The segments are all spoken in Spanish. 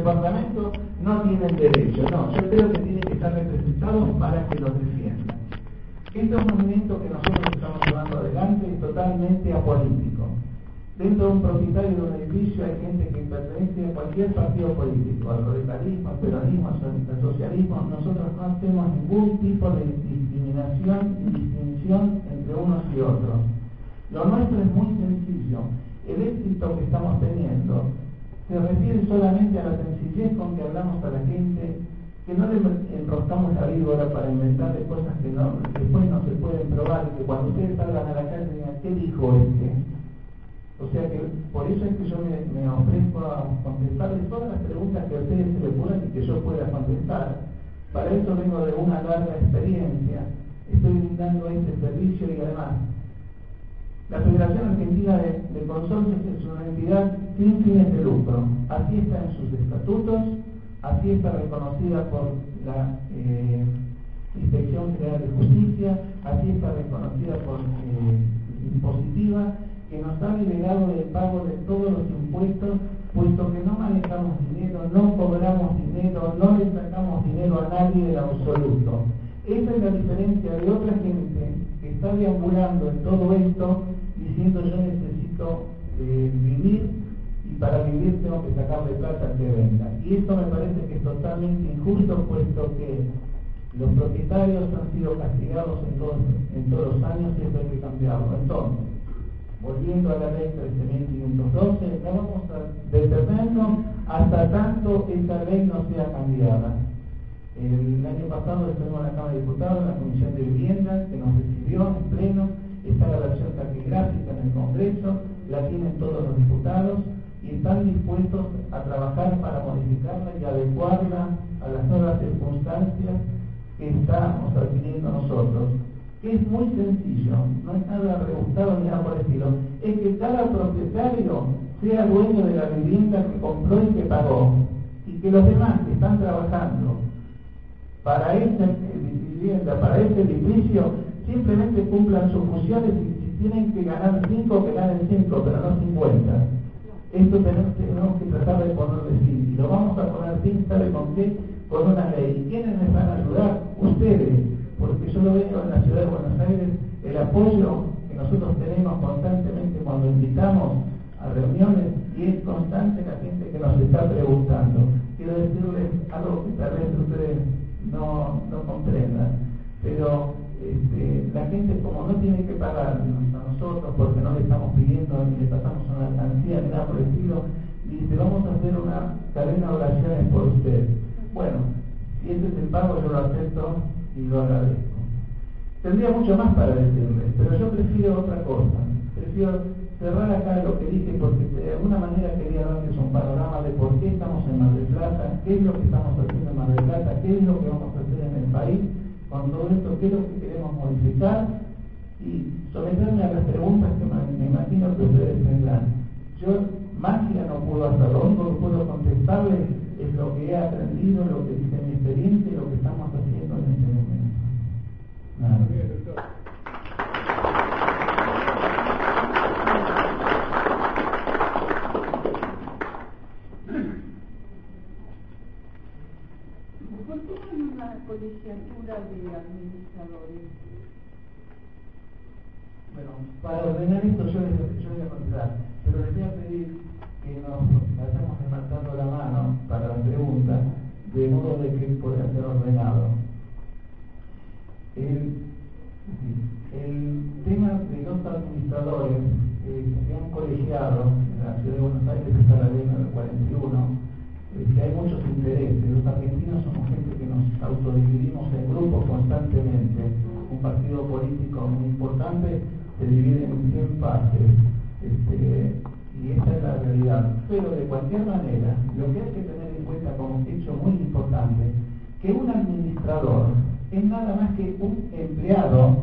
departamento no tienen derecho. No, yo creo que tienen que estar representados para que los defiendan. Este movimiento que nosotros estamos llevando adelante es totalmente apolítico. Dentro de un propietario de un edificio hay gente que pertenece a cualquier partido político, al radicalismo, al peronismo, al socialismo. Nosotros no hacemos ningún tipo de discriminación ni distinción entre unos y otros. Lo nuestro es muy sencillo. El éxito que estamos teniendo se refiere solamente a la sencillez con que hablamos a la gente, que no le enroscamos la víbora para inventarle cosas que no, después no se pueden probar, que cuando ustedes salgan a la calle digan, ¿qué dijo este? O sea que por eso es que yo me, ofrezco a contestarles todas las preguntas que a ustedes se les ocurran y que yo pueda contestar. Para eso vengo de una larga experiencia, estoy dando este servicio y además la Federación Argentina de, Consorcios es una entidad sin fines de lucro. Así está en sus estatutos, así está reconocida por la eh, Inspección General de Justicia, así está reconocida por eh, Impositiva que nos ha liberado del pago de todos los impuestos, puesto que no manejamos dinero, no cobramos dinero, no le sacamos dinero a nadie del absoluto. Esa es la diferencia de otra gente que está deambulando en todo esto diciendo yo necesito eh, vivir y para vivir tengo que sacarle plata al que venga. Y esto me parece que es totalmente injusto, puesto que los propietarios han sido castigados en todos, en todos los años y esto hay que cambiarlo. Entonces, volviendo a la ley 13.512, no vamos a detenernos hasta tanto esa ley no sea cambiada. El año pasado estuvimos en la Cámara de Diputados, en la Comisión de Vivienda, que nos recibió en pleno, está la versión taquigráfica en el Congreso, la tienen todos los diputados y están dispuestos a trabajar para modificarla y adecuarla a las nuevas circunstancias que estamos adquiriendo nosotros. Es muy sencillo, no es nada rebuscado ni nada por el estilo, es que cada propietario sea dueño de la vivienda que compró y que pagó, y que los demás que están trabajando para esa vivienda, para ese edificio, simplemente cumplan sus funciones y si tienen que ganar 5, que ganen 5, pero no 50. Esto tenemos, que tratar de ponerle fin, y lo vamos a poner fin, ¿sabe con qué? Con una ley. ¿Quiénes me van a ayudar? Ustedes porque yo lo veo en la ciudad de Buenos Aires, el apoyo que nosotros tenemos constantemente cuando invitamos a reuniones y es constante la gente que nos está preguntando. Quiero decirles algo que tal vez ustedes no, no comprendan, pero este, la gente como no tiene que pagarnos a nosotros porque no le estamos pidiendo ni le pasamos una alcancía ni nada por el estilo, dice vamos a hacer una cadena de oraciones por usted. Bueno, si ese es el pago yo lo acepto y lo agradezco. Tendría mucho más para decirles, pero yo prefiero otra cosa. Prefiero cerrar acá lo que dije porque de alguna manera quería darles un panorama de por qué estamos en Mar del Plata, qué es lo que estamos haciendo en Mar del Plata, qué es lo que vamos a hacer en el país con todo esto, qué es lo que queremos modificar y someterme a las preguntas que me imagino que ustedes tendrán. Yo magia no puedo hacer, lo puedo contestarles es lo que he aprendido, lo que dice mi experiencia y lo que estamos haciendo en este momento. ¿Por qué no hay una colegiatura de administradores? Bueno, para ordenar esto yo voy a contestar, pero les voy a pedir que nos vayamos levantando la mano para la pregunta, de modo de que pueda ser ordenado. El, tema de los administradores eh, se han colegiado en la ciudad de Buenos Aires, está la ley 41, es que hay muchos intereses. Los argentinos somos gente autodividimos en grupos constantemente. Un partido político muy importante se divide en 100 partes. Este, y esa es la realidad. Pero de cualquier manera, lo que hay que tener en cuenta como hecho muy importante, que un administrador es nada más que un empleado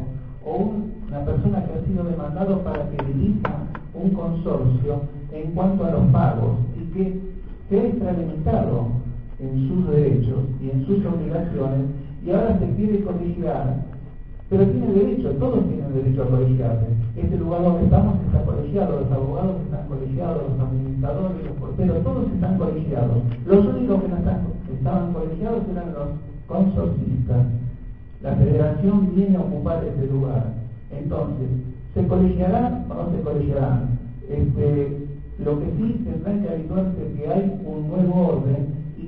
o una persona que ha sido demandado para que dirija un consorcio en cuanto a los pagos y que se ha extralimitado en sus derechos y en sus obligaciones y ahora se quiere colegiar pero tiene derecho, todos tienen derecho a colegiarse. Este lugar donde estamos está colegiado, los abogados están colegiados, los administradores los porteros, todos están colegiados. Los únicos que no estaban colegiados eran los consorcistas. La federación viene a ocupar ese lugar. Entonces, ¿se colegiarán o no se colegiarán? Este, lo que sí tendrán que habituarse que hay un nuevo orden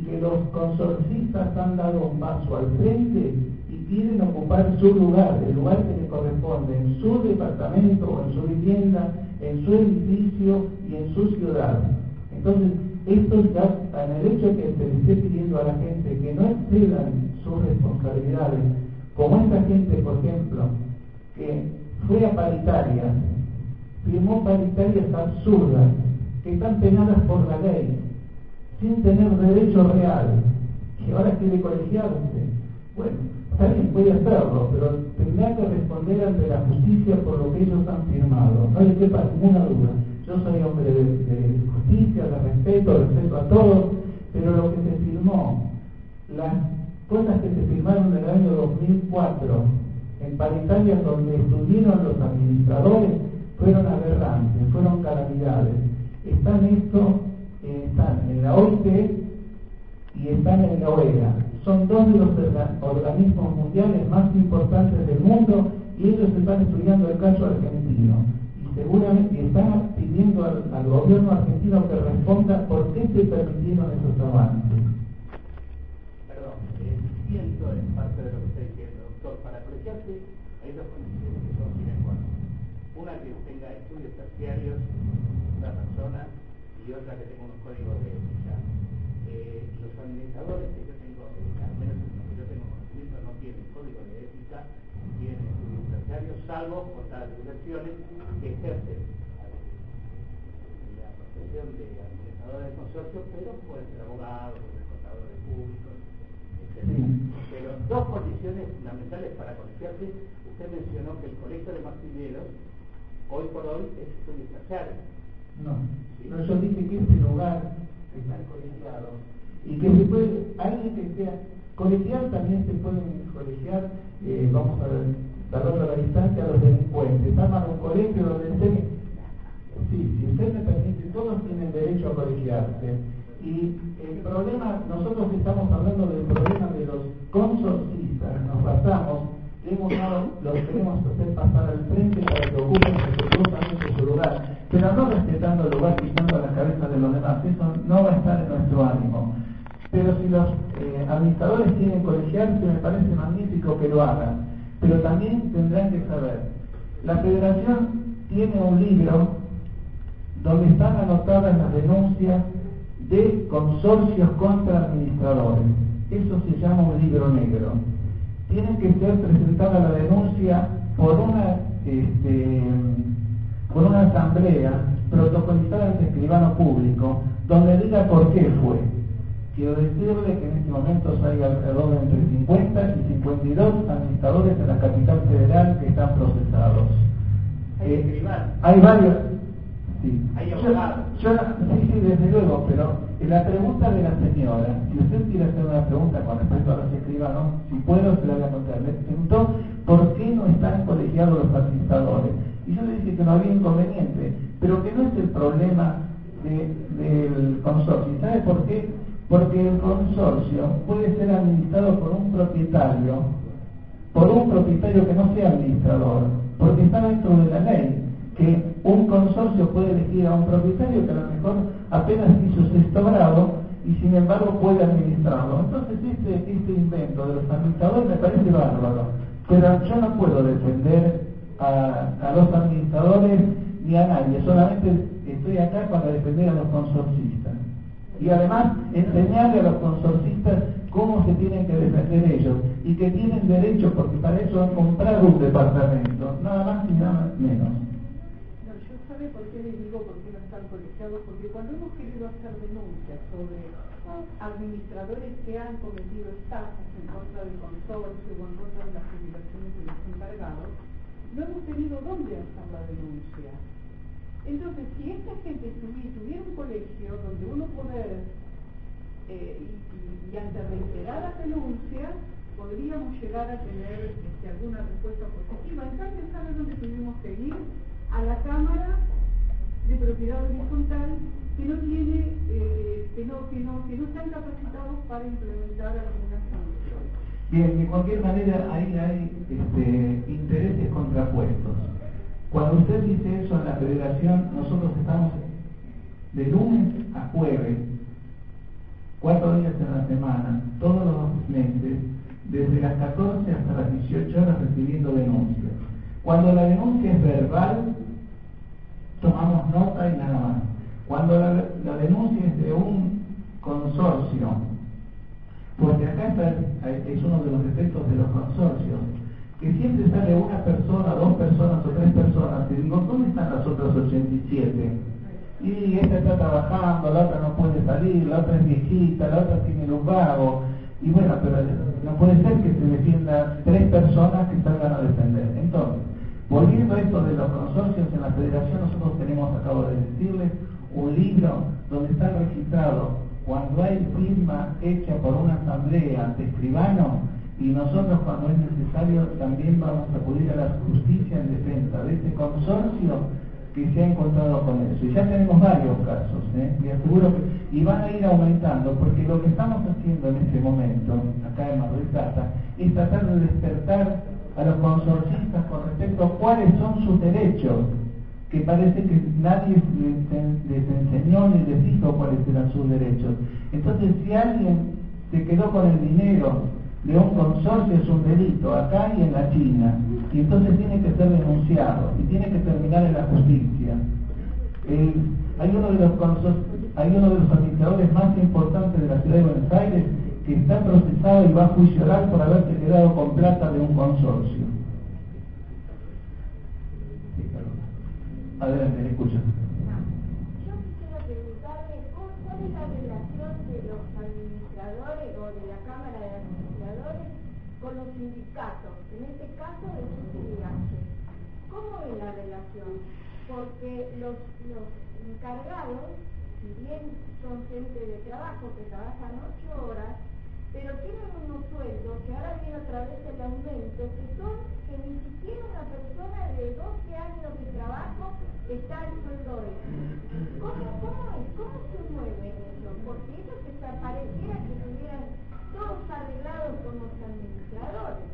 que los consorcistas han dado un paso al frente y quieren ocupar su lugar, el lugar que les corresponde, en su departamento o en su vivienda, en su edificio y en su ciudad. Entonces, esto ya, en el hecho que se le esté pidiendo a la gente que no excedan sus responsabilidades, como esta gente, por ejemplo, que fue a paritarias, firmó paritarias absurdas, que están penadas por la ley, sin tener derecho real, y ahora quiere colegiarse. Bueno, alguien puede hacerlo, pero tendrá que responder ante la justicia por lo que ellos han firmado. No le quepa ninguna duda. Yo soy hombre de, justicia, de respeto, respeto a todos, pero lo que se firmó, las cosas que se firmaron en el año 2004, en paritarias donde estuvieron los administradores, fueron aberrantes, fueron calamidades. Están esto, eh, están en la OIT y están en la OEA. Son dos de los organismos mundiales más importantes del mundo y ellos están estudiando el caso argentino. Y seguramente están pidiendo al, gobierno argentino que responda por qué se permitieron esos avances siento en parte de lo que diciendo, doctor. Para colegiarse hay dos condiciones que son sine Una que tenga estudios terciarios, una persona, y otra que tenga unos códigos de ética. Eh, los administradores que yo tengo, al menos en lo que yo tengo conocimiento, no tienen código de ética, tienen terciarios, salvo por las excepciones que ejercen la profesión de administradores de consorcio, pero pueden ser abogados, contadores públicos, pero dos condiciones fundamentales para colegiarse. Usted mencionó que el colegio de Maximiliano, hoy por hoy, es estudio terciario. No, yo dije que este lugar está colegiado y que se puede, alguien que sea colegial también se puede colegiar, eh, vamos a dar la distancia a los delincuentes. Arman un colegio donde se... Sí, si usted me permite, todos tienen derecho a colegiarse. Y el problema, nosotros estamos hablando del problema de los consorcistas, nos basamos, hemos dado, los queremos hacer pasar al frente para que ocupen respetuosamente su lugar, pero no respetando el lugar, quitando la cabeza de los demás, eso no va a estar en nuestro ánimo. Pero si los eh, administradores quieren colegiarse, me parece magnífico que lo hagan, pero también tendrán que saber, la federación tiene un libro donde están anotadas las denuncias de consorcios contra administradores. Eso se llama un libro negro. Tiene que ser presentada la denuncia por una, este, por una asamblea protocolizada ante escribano público, donde diga por qué fue. Quiero decirle que en este momento hay alrededor de entre 50 y 52 administradores en la capital federal que están procesados. Hay, eh, hay varios, Sí. Hay yo, yo, sí, sí, desde luego, pero la pregunta de la señora, si usted quiere hacer una pregunta con respecto a los escribanos, si puedo, se la voy a contar. Me preguntó por qué no están colegiados los administradores. Y yo le dije que no había inconveniente, pero que no es el problema del consorcio. ¿Sabe por qué? Porque el consorcio puede ser administrado por un propietario, por un propietario que no sea administrador, porque está dentro de la ley que un consorcio puede elegir a un propietario que a lo mejor apenas hizo sexto grado y sin embargo puede administrarlo. Entonces este, este invento de los administradores me parece bárbaro, pero yo no puedo defender a, los administradores ni a nadie, solamente estoy acá para defender a los consorcistas. Y además enseñarle a los consorcistas cómo se tienen que defender ellos y que tienen derecho, porque para eso han comprado un departamento, nada más y nada menos por qué les digo por qué no están colegiados? Porque cuando hemos querido hacer denuncias sobre administradores que han cometido estafas en contra del consorcio o en contra de las jubilaciones de los encargados, no hemos tenido dónde hacer la denuncia. Entonces, si esta gente tuviera un colegio donde uno poder, eh, y, ante reiteradas denuncias, podríamos llegar a tener este, alguna respuesta positiva. En cambio, ¿sabe dónde tuvimos que ir? a la Cámara de Propiedad Horizontal que no tiene, eh, que, no, que, no, que no están capacitados para implementar sanciones. Bien, de cualquier manera ahí hay este, intereses contrapuestos. Cuando usted dice eso en la federación, nosotros estamos de lunes a jueves, cuatro días en la semana, todos los meses, desde las 14 hasta las 18 horas recibiendo denuncias. Cuando la denuncia es verbal, tomamos nota y nada más. Cuando la, denuncia es de un consorcio, porque acá es uno de los efectos de los consorcios, que siempre sale una persona, dos personas o tres personas, y digo, ¿dónde están las otras 87? Y esta está trabajando, la otra no puede salir, la otra es viejita, la otra tiene un vago. Y bueno, pero no puede ser que se defienda tres personas que salgan a defender. Entonces, volviendo a esto de los consorcios en la federación, nosotros tenemos, acabo de decirles, un libro donde está registrado cuando hay firma hecha por una asamblea ante escribano y nosotros cuando es necesario también vamos a acudir a la justicia en defensa de ese consorcio que se ha encontrado con eso. Y ya tenemos varios casos, ¿eh? y aseguro que y van a ir aumentando, porque lo que estamos haciendo en este momento, acá en Mar del Plata, es tratar de despertar a los consorcistas con respecto a cuáles son sus derechos, que parece que nadie les, enseñó ni les dijo cuáles eran sus derechos. Entonces, si alguien se quedó con el dinero de un consorcio es un delito acá y en la China, y entonces tiene que ser denunciado y tiene que terminar en la justicia. hay uno de los hay uno de los administradores más importantes de la ciudad de Buenos Aires que está procesado y va a juicio oral por haberse quedado con plata de un consorcio. Adelante, le escucho. Yo quisiera preguntarle cuál es la relación de los administradores o de la Cámara de Administradores con los sindicatos, en este caso de viaje. ¿Cómo es la relación? Porque los, los encargados, si bien son gente de trabajo que trabajan ocho horas, pero tienen unos sueldos que ahora viene otra vez el aumento, que son que ni siquiera una persona de 12 años de trabajo está en sueldo ¿Cómo, cómo, es? ¿Cómo se mueve eso? Porque ellos que pareciera que estuvieran todos arreglados con los administradores.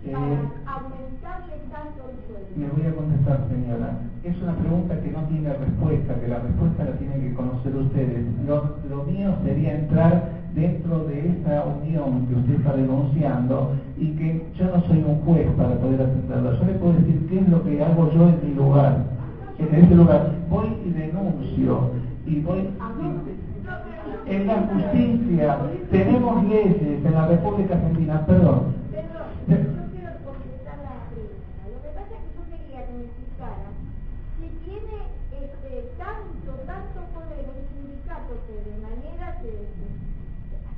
Eh, para aumentarle tanto el sueldo. Me voy a contestar, señora. Es una pregunta que no tiene respuesta, que la respuesta la tienen que conocer ustedes. Lo, lo mío sería entrar dentro de esa unión que usted está denunciando y que yo no soy un juez para poder atenderla. Yo le puedo decir qué es lo que hago yo en mi lugar. En ese lugar voy y denuncio y voy en la justicia tenemos leyes en la República Argentina, perdón.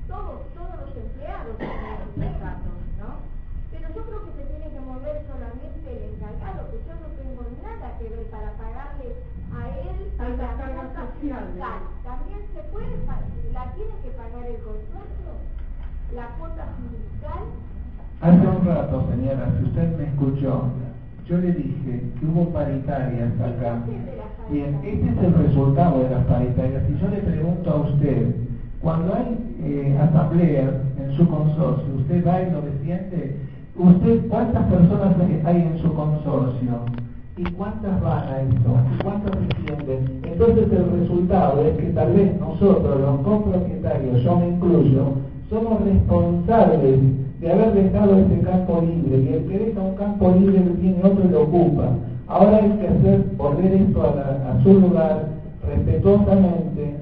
todos, todos los empleados ¿no? Pero yo creo que se tiene que mover solamente el encargado, que yo no tengo nada que ver para pagarle a él a la. También se puede, la tiene que pagar el consorcio, la cuota sindical. Hace un rato, señora, si usted me escuchó, yo le dije que hubo paritarias acá. Bien, este es el resultado de las paritarias. Si yo le pregunto a usted, cuando hay eh, asambleas en su consorcio, usted va y lo defiende, usted cuántas personas hay en su consorcio y cuántas van a eso, y cuántas defienden. Entonces el resultado es que tal vez nosotros, los copropietarios, yo me incluyo, somos responsables de haber dejado ese campo libre y el que deja un campo libre tiene otro y lo ocupa. Ahora hay que hacer volver esto a, a su lugar respetuosamente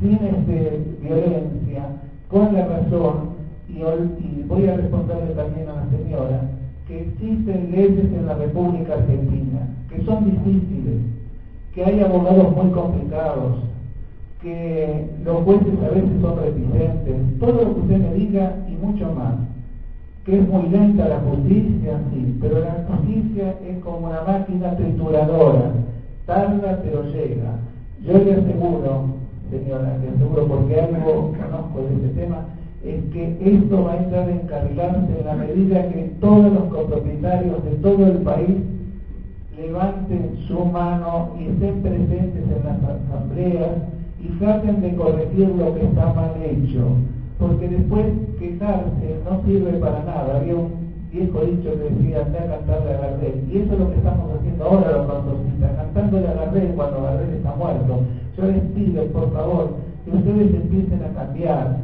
sin este, violencia, con la razón, y, voy a responderle también a la señora, que existen leyes en la República Argentina, que son difíciles, que hay abogados muy complicados, que los jueces a veces son reticentes, todo lo que usted me diga y mucho más. Que es muy lenta la justicia, sí, pero la justicia es como una máquina trituradora, tarda pero llega. Yo le aseguro señora, le aseguro porque algo conozco de este tema, es que esto va a entrar en encarrilarse en la medida que todos los copropietarios de todo el país levanten su mano y estén presentes en las asambleas y traten de corregir lo que está mal hecho, porque después quejarse no sirve para nada. Había un viejo dicho que decía, anda a cantarle a Gardel, y eso es lo que estamos haciendo ahora los consorcistas, cantándole a Gardel cuando Gardel está muerto. Yo les pido, por favor, que ustedes empiecen a cambiar,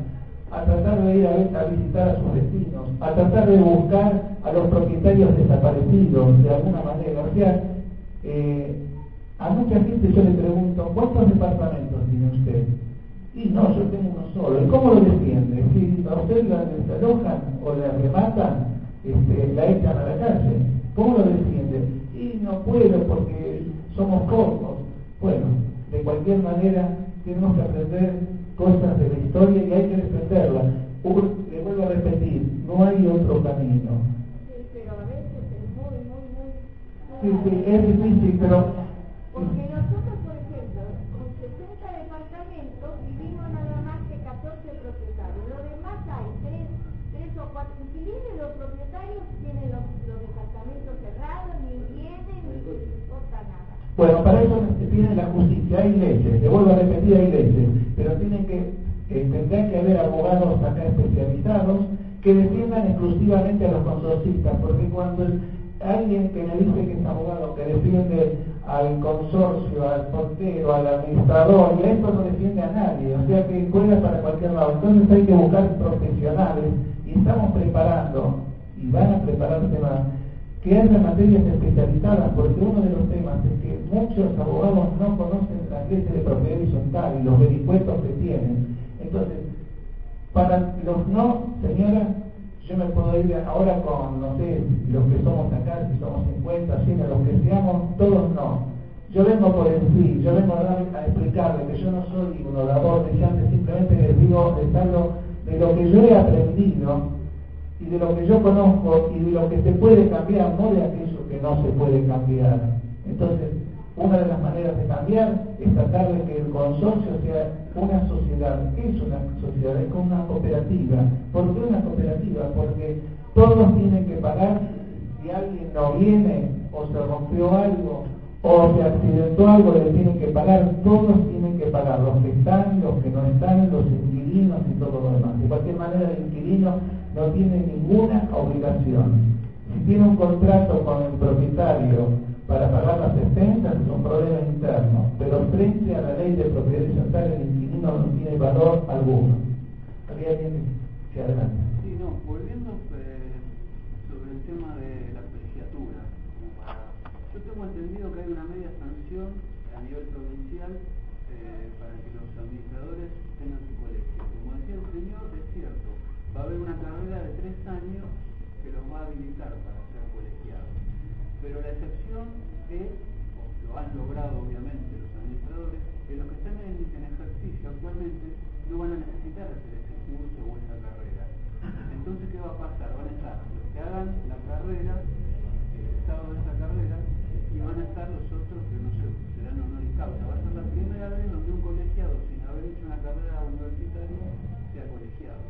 a tratar de ir a, visitar a sus vecinos, a tratar de buscar a los propietarios desaparecidos de alguna manera. O sea, eh, a mucha gente yo le pregunto, ¿cuántos departamentos tiene usted? Y no, yo tengo uno solo. ¿Y cómo lo defiende? Si a usted la desalojan o la rematan, este, la echan a la calle. ¿Cómo lo defiende? Y no puedo porque somos pocos. Bueno, de cualquier manera tenemos que aprender cosas de la historia y hay que defenderla. Le vuelvo a repetir, no hay otro camino. Sí, pero a veces es muy, muy, muy... Sí, sí, es difícil, pero porque nosotros, por ejemplo, con 60 departamentos vivimos nada más que 14 propietarios. Lo demás hay 3, o 4 inquilinos y los propietarios tienen los, departamentos cerrados, ni vienen, ni les importa nada. Bueno, para eso se tiene la justicia, hay leyes, le vuelvo a repetir, hay leyes, pero tienen que, tendrán que haber abogados acá especializados que defiendan exclusivamente a los consorcistas, porque cuando alguien que me dice que es abogado, que defiende al consorcio, al portero, al administrador, y esto no defiende a nadie, o sea que juega para cualquier lado. Entonces hay que buscar profesionales y estamos preparando, y van a prepararse más, que haya materias especializadas, porque uno de los temas es que muchos abogados no conocen las leyes de propiedad horizontal y los vericuetos que tienen. Entonces, para los no, señora, yo me puedo ir ahora con, no sé, los que somos acá, si somos 50, 100, los que seamos, todos no. Yo vengo por el sí, yo vengo a, a explicarle que yo no soy un orador brillante, simplemente les digo de, de lo que yo he aprendido y de lo que yo conozco y de lo que se puede cambiar, no de aquello que no se puede cambiar. Entonces, una de las maneras de cambiar es tratar de que el consorcio sea una sociedad. ¿Qué es una sociedad? Es como una cooperativa. ¿Por qué una cooperativa? Porque todos tienen que pagar si alguien no viene o se rompió algo o se accidentó algo, le tienen que pagar, todos tienen que pagar, los que están, los que no están, los inquilinos y todo lo demás. De cualquier manera, el inquilino no tiene ninguna obligación. Si tiene un contrato con el propietario para pagar las expensas es un problema interno, pero frente a la ley de propiedad horizontal el inquilino no tiene valor alguno. ¿Había que adelante? Sí, no, volviendo eh, sobre el tema de la colegiatura. Yo tengo entendido que hay una media sanción a nivel provincial eh, para que los administradores tengan su colegio. Como decía el señor, es cierto, va a haber una carrera de tres años que los va a habilitar para ser colegiados pero la excepción es, lo han logrado obviamente los administradores, que los que están en, ejercicio actualmente no van a necesitar hacer ese curso o esa carrera. Entonces, ¿qué va a pasar? Van a estar los que hagan la carrera, el estado de esa carrera, y van a estar los otros que no sé, serán honor causa. Va a ser la primera vez donde un colegiado, sin haber hecho una carrera universitaria, sea colegiado.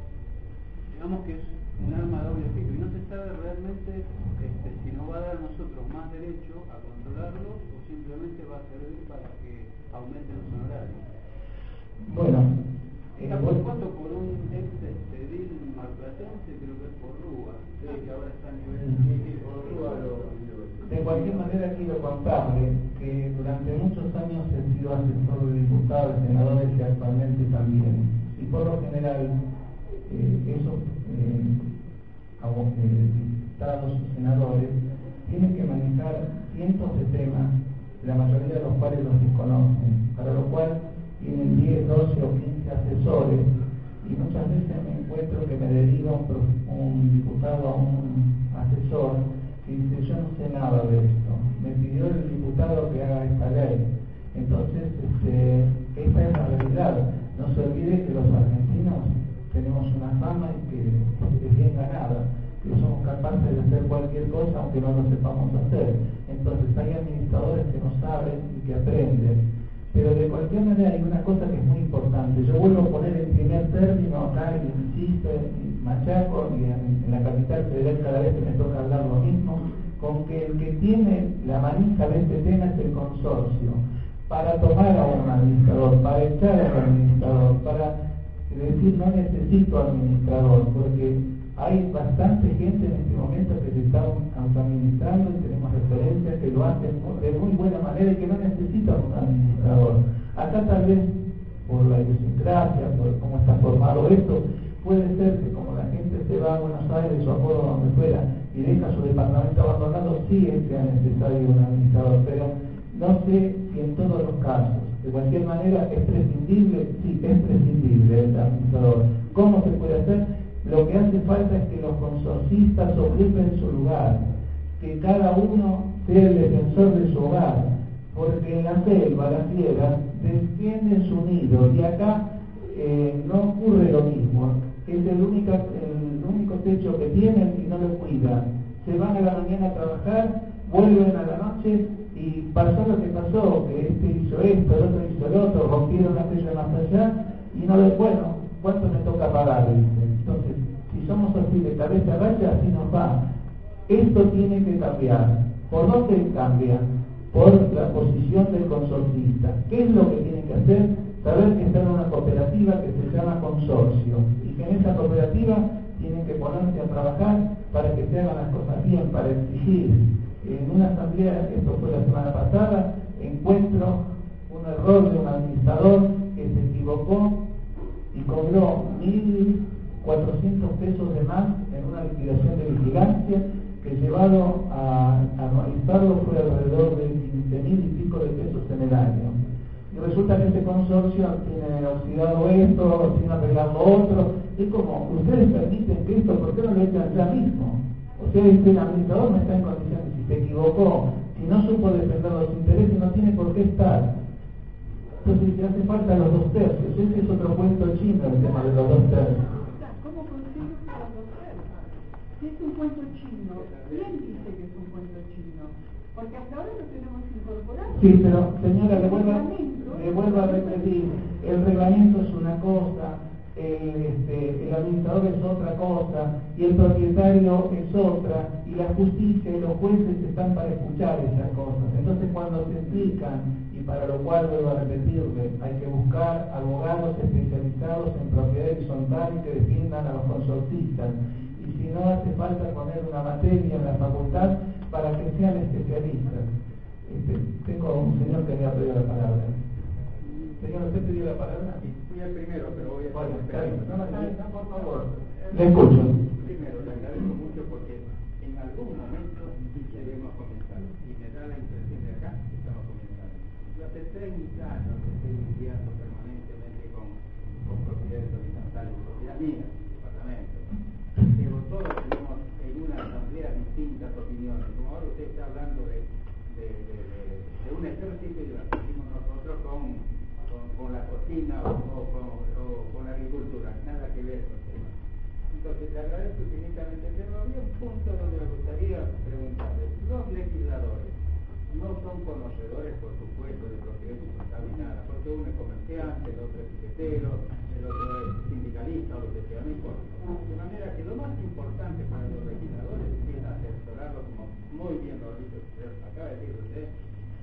Digamos que es un arma de doble filo y no se sabe realmente este, si nos va a dar a nosotros más derecho a controlarlo o simplemente va a servir para que aumenten los honorarios. Bueno, está por cuánto por un ex edil marplatense, creo que es por Rúa, que ahora está a nivel por Rúa De cualquier manera quiero contarle que durante muchos años he sido asesor de diputados, senadores y actualmente también. Y por lo general eh, esos eh, diputados o senadores tienen que manejar cientos de temas, la mayoría de los cuales los desconocen, para lo cual tienen 10, 12 o 15 asesores y muchas veces me encuentro que me deriva un, diputado a un capaces de hacer cualquier cosa aunque no lo sepamos hacer. Entonces hay administradores que no saben y que aprenden. Pero de cualquier manera hay una cosa que es muy importante. Yo vuelvo a poner el primer término acá, y insisto, en Machaco y en, la capital federal cada vez me toca hablar lo mismo, con que el que tiene la manija de este tema es el consorcio. para tomar a un administrador, para echar a un administrador, para decir no necesito administrador, porque hay bastante gente en este momento que se está autoadministrando y tenemos referencias que lo hacen de muy buena manera y que no necesitan un administrador. Acá tal vez por la idiosincrasia, por cómo está formado esto, puede ser que como la gente se va a Buenos Aires o a Córdoba donde fuera y deja su departamento abandonado, sí es que es necesario un administrador, pero no sé si en todos los casos. De cualquier manera, ¿es prescindible? Sí, es prescindible el administrador. ¿Cómo se puede hacer? Lo que hace falta es que los consorcistas ocupen su lugar, que cada uno sea el defensor de su hogar, porque en la selva, la tierra, defiende su nido y acá eh, no ocurre lo mismo. Es el único, el único techo que tienen y no lo cuidan. Se van a la mañana a trabajar, vuelven a la noche y pasó lo que pasó, que este hizo esto, el otro hizo el otro, rompieron aquello más allá y no les, bueno, ¿cuánto me toca pagar? Entonces, somos así de cabeza vaya, así nos va. Esto tiene que cambiar. ¿Por dónde cambia? Por la posición del consorcista. ¿Qué es lo que tiene que hacer? Saber que está en una cooperativa que se llama consorcio y que en esa cooperativa tienen que ponerse a trabajar para que se hagan las cosas bien, para exigir. En una asamblea, esto fue la semana pasada, encuentro un error de un administrador que se equivocó y cobró 1.400 pesos de más en una liquidación de vigilancia que llevado a anualizarlo fue alrededor de 15.000 y pico de pesos en el año. Y resulta que este consorcio tiene oxidado esto, tiene arreglado otro. Es como, ustedes permiten que esto, ¿por qué no lo echan ya mismo? O sea, el administrador no está en condiciones, si se equivocó, si no supo defender los intereses, no tiene por qué estar. Entonces, si hace falta los dos tercios. Ese es otro cuento chino, el tema de los dos tercios. ¿Cómo consigues los dos tercios? Es un cuento chino, ¿quién dice que es un cuento chino? Porque hasta ahora lo tenemos incorporado. Sí, pero señora, le vuelvo, le vuelvo a repetir, el reglamento es una cosa, el, este, el administrador es otra cosa y el propietario es otra y la justicia y los jueces están para escuchar esas cosas. Entonces cuando se explican y para lo cual vuelvo a repetirle, hay que buscar abogados especializados en propiedad horizontal y que defiendan a los consortistas y si no hace falta poner una materia en la facultad para que sean especialistas. Este, tengo un señor que me ha pedido la palabra. Señor, ¿usted pidió la palabra? Fui el primero, pero voy a Bueno. No, no, no, por favor. Le escucho. Primero, le agradezco mucho porque en algún momento debemos comenzar. Y me da la impresión de acá que estamos comenzando. Yo hace 30 años estoy lidiando permanentemente con, con propiedades horizontales, propiedad mía, todos tenemos en una asamblea distintas opiniones. Como ahora usted está hablando de, de, un ejército y lo hacemos nosotros con con, la cocina o, con, la agricultura, nada que ver con el tema. Entonces, le agradezco infinitamente, pero había un punto donde me gustaría preguntarle. Los legisladores no son conocedores, por supuesto, de propiedad horizontal ni nada, porque uno es comerciante, el otro es piquetero, el otro es sindicalista o lo que sea, no importa. De manera que lo más importante para los legisladores es asesorarlos, como muy bien lo dicho, acaba de decir usted,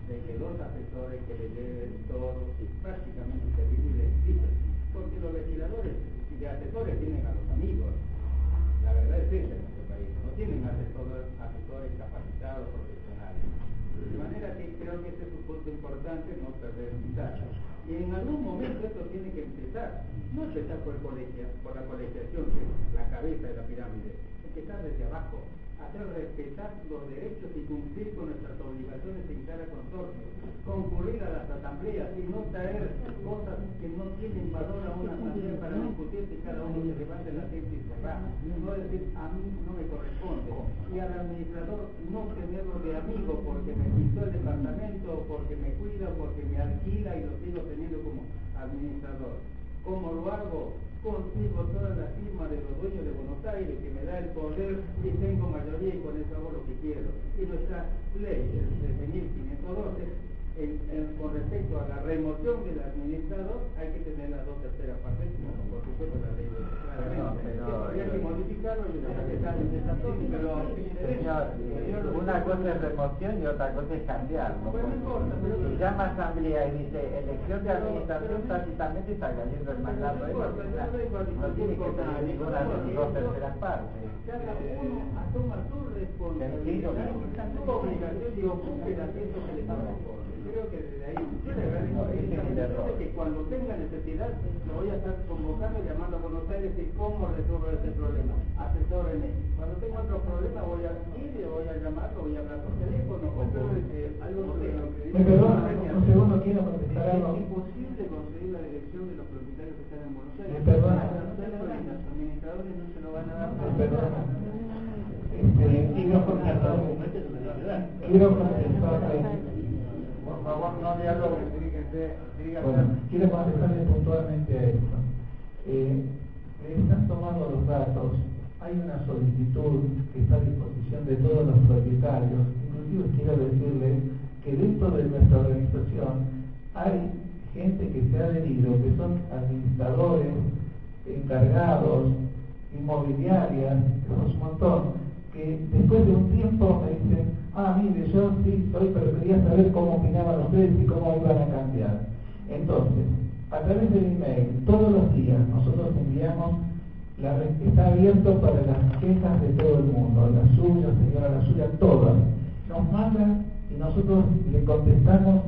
de que los asesores que le deben todo prácticamente servicio y explican. Porque los legisladores de asesores tienen a los amigos. La verdad es esa en nuestro país. No tienen asesores, asesores capacitados, profesionales. De manera que creo que ese es un punto importante, no perder vista. Y en algún momento esto tiene que empezar. No empezar por, el por la colegiación, que es la cabeza de la pirámide. Empezar desde abajo hacer respetar los derechos y cumplir con nuestras obligaciones en cada consorcio, concurrir a las asambleas y no traer cosas que no tienen valor a una asamblea para discutir si cada uno se levante la gente y se. No decir, a mí no me corresponde. Y al administrador no tenerlo de amigo porque me pintó el departamento, porque me cuida, porque me alquila y lo sigo teniendo como administrador. ¿Cómo lo hago? consigo todas las firmas de los dueños de Buenos Aires que me da el poder y tengo mayoría y con eso hago lo que quiero. Y nuestra ley de 1512 en, en, con respecto a la remoción del administrador hay que tener las dos terceras partes, por supuesto la ley de. No, pero una cosa es remoción y otra cosa es cambiarlo. Pues no Si llama asamblea y dice elección de administración, tácitamente está cayendo el mandato de la No tiene que tener ninguna de sus dos terceras partes. cada uno y que. Creo que desde ahí, yo le agradezco infinitamente que cuando tenga necesidad, lo voy a estar convocando, llamando a Buenos Aires y cómo resolver ese problema. Asesórenme. Cuando tenga otro problema voy a ir, voy a llamarlo, voy a hablar por teléfono, o algo de lo que perdona, un segundo, quiero contestar es imposible conseguir la dirección de los propietarios que están en Buenos Aires. Me perdona. Los administradores no se lo van a dar. Me perdona. Este, quiero contestar, quiero favor, no dialogue, dirígase, bueno, quiero contestarle puntualmente a esto. Eh, están tomando los datos, hay una solicitud que está a disposición de todos los propietarios, inclusive quiero decirle que dentro de nuestra organización hay gente que se ha adherido, que son administradores, encargados, inmobiliarias, un montón, que después de un tiempo me dicen, ah, mire, yo sí soy, pero quería saber cómo opinaban ustedes y cómo iban a cambiar. Entonces, a través del email, todos los días, nosotros enviamos, la, está abierto para las quejas de todo el mundo, la suya, señora, la suya, todas. Nos mandan y nosotros le contestamos,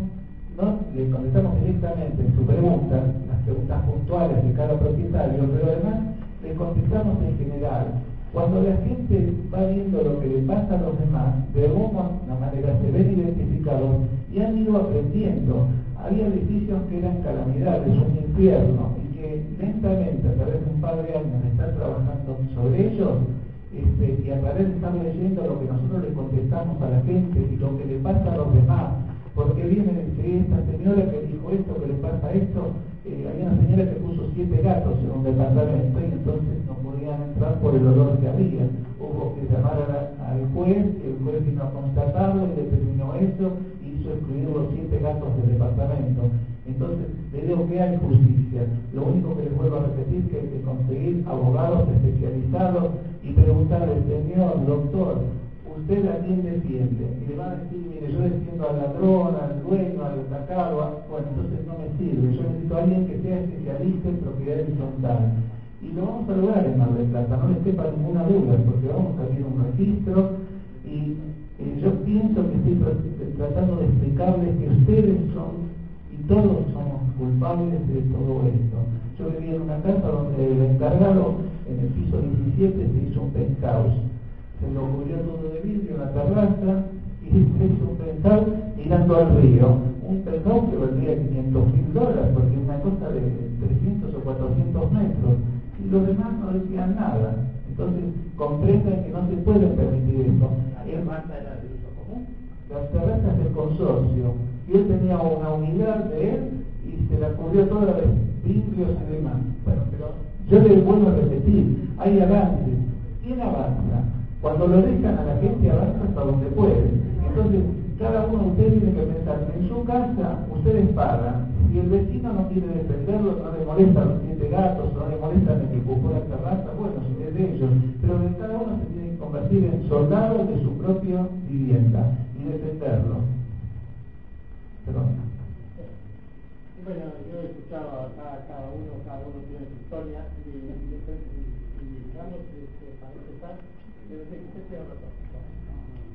no le contestamos directamente su pregunta, las preguntas puntuales de cada propietario, pero además le contestamos en general. Cuando la gente va viendo lo que le pasa a los demás, de alguna manera se ven identificados y han ido aprendiendo. Había edificios que eran calamidades, un infierno, y que lentamente, a través de un par de años estar trabajando sobre ellos, este, y a través de estar leyendo lo que nosotros le contestamos a la gente y lo que le pasa a los demás, porque viene esta señora que dijo esto, que le pasa esto, eh, había una señora que puso siete gatos en un departamento y entonces por el olor que había. Hubo que llamar al juez, el juez vino a constatarlo y determinó eso hizo excluir los siete gatos del departamento. Entonces, le digo que hay justicia. Lo único que les vuelvo a repetir es que hay que conseguir abogados especializados y preguntarle, señor doctor, ¿usted a quién defiende? Y le van a decir, mire, yo defiendo al ladrón, al dueño, al atacado. Bueno, entonces no me sirve. Yo necesito a alguien que sea especialista en propiedad horizontal. Y lo vamos a lograr en Mar del Plata, no les quepa ninguna duda, porque vamos a abrir un registro y yo pienso que estoy tr- tratando de explicarles que ustedes son y todos somos culpables de todo esto. Yo vivía en una casa donde el encargado en el piso 17 se hizo un penthouse, se lo cubrió todo de vidrio, una terraza y se hizo un penthouse mirando al río. Un penthouse los demás no decían nada. Entonces comprendan que no se puede permitir esto. ¿Alguien más era de uso común? las terrazas del consorcio y él tenía una unidad de él y se la cubrió toda de vidrios y demás. Bueno, pero yo le vuelvo a repetir, hay avances. ¿Quién avanza? Cuando lo dejan a la gente avanza hasta donde puede. Entonces, cada uno de ustedes tiene que pensar en su casa ustedes pagan. Si el vecino no quiere defenderlo, no le molestan los siete gatos, no le molestan el que ocupó la terraza, bueno, si es de ellos. Pero de cada uno se tiene que convertir en soldado de su propia vivienda y defenderlo. Perdón. Bueno, yo he escuchado acá cada uno, cada uno tiene su historia y, y, y- y digamos, este, para empezar, yo sé que usted tiene razón.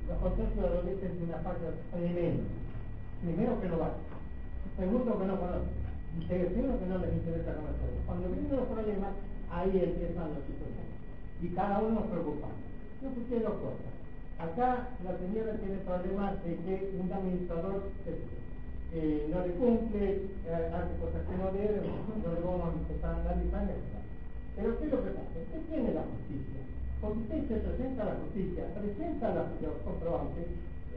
La Concepción de los es una parte primero, primero que no va, segundo que no conoce, y tercero que no les interesa conocerlo. Cuando vienen los problemas, ahí empiezan los historias. Y cada uno nos preocupa. Yo escuché dos cosas. Acá la señora tiene problemas de que un administrador se- eh, no le cumple, eh, hace cosas que no debe, no le vamos a empezar a etc. Pero ¿qué es lo que pasa? Usted tiene la justicia, porque usted se presenta a la justicia, presenta los comprobantes,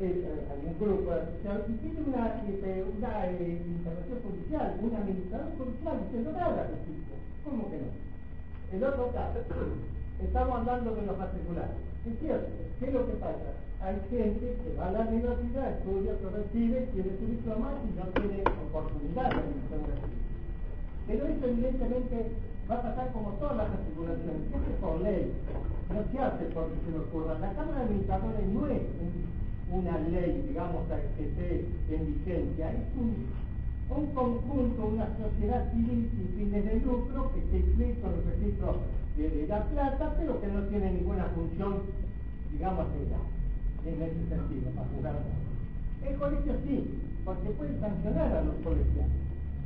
eh, algún grupo asociado y tiene una, eh, una eh, intervención judicial, un administrador judicial diciendo nada a la justicia. ¿Cómo que no? El otro caso, estamos hablando de los matriculados. Es cierto, ¿qué es lo que pasa? Hay gente que va a la universidad, estudia, se recibe, tiene su diploma y no tiene oportunidad de gratuita. Pero eso evidentemente va a pasar como todas las matriculaciones. ¿Qué se por ley, no se hace porque se me ocurra. La Cámara de Administradores no es una ley, digamos, que esté en vigencia, es un, conjunto, una sociedad civil sin fines de lucro que se inscrito en los registros de, La Plata, pero que no tiene ninguna función, digamos, en ese sentido, para jugar. El colegio sí, porque puede sancionar a los colegiados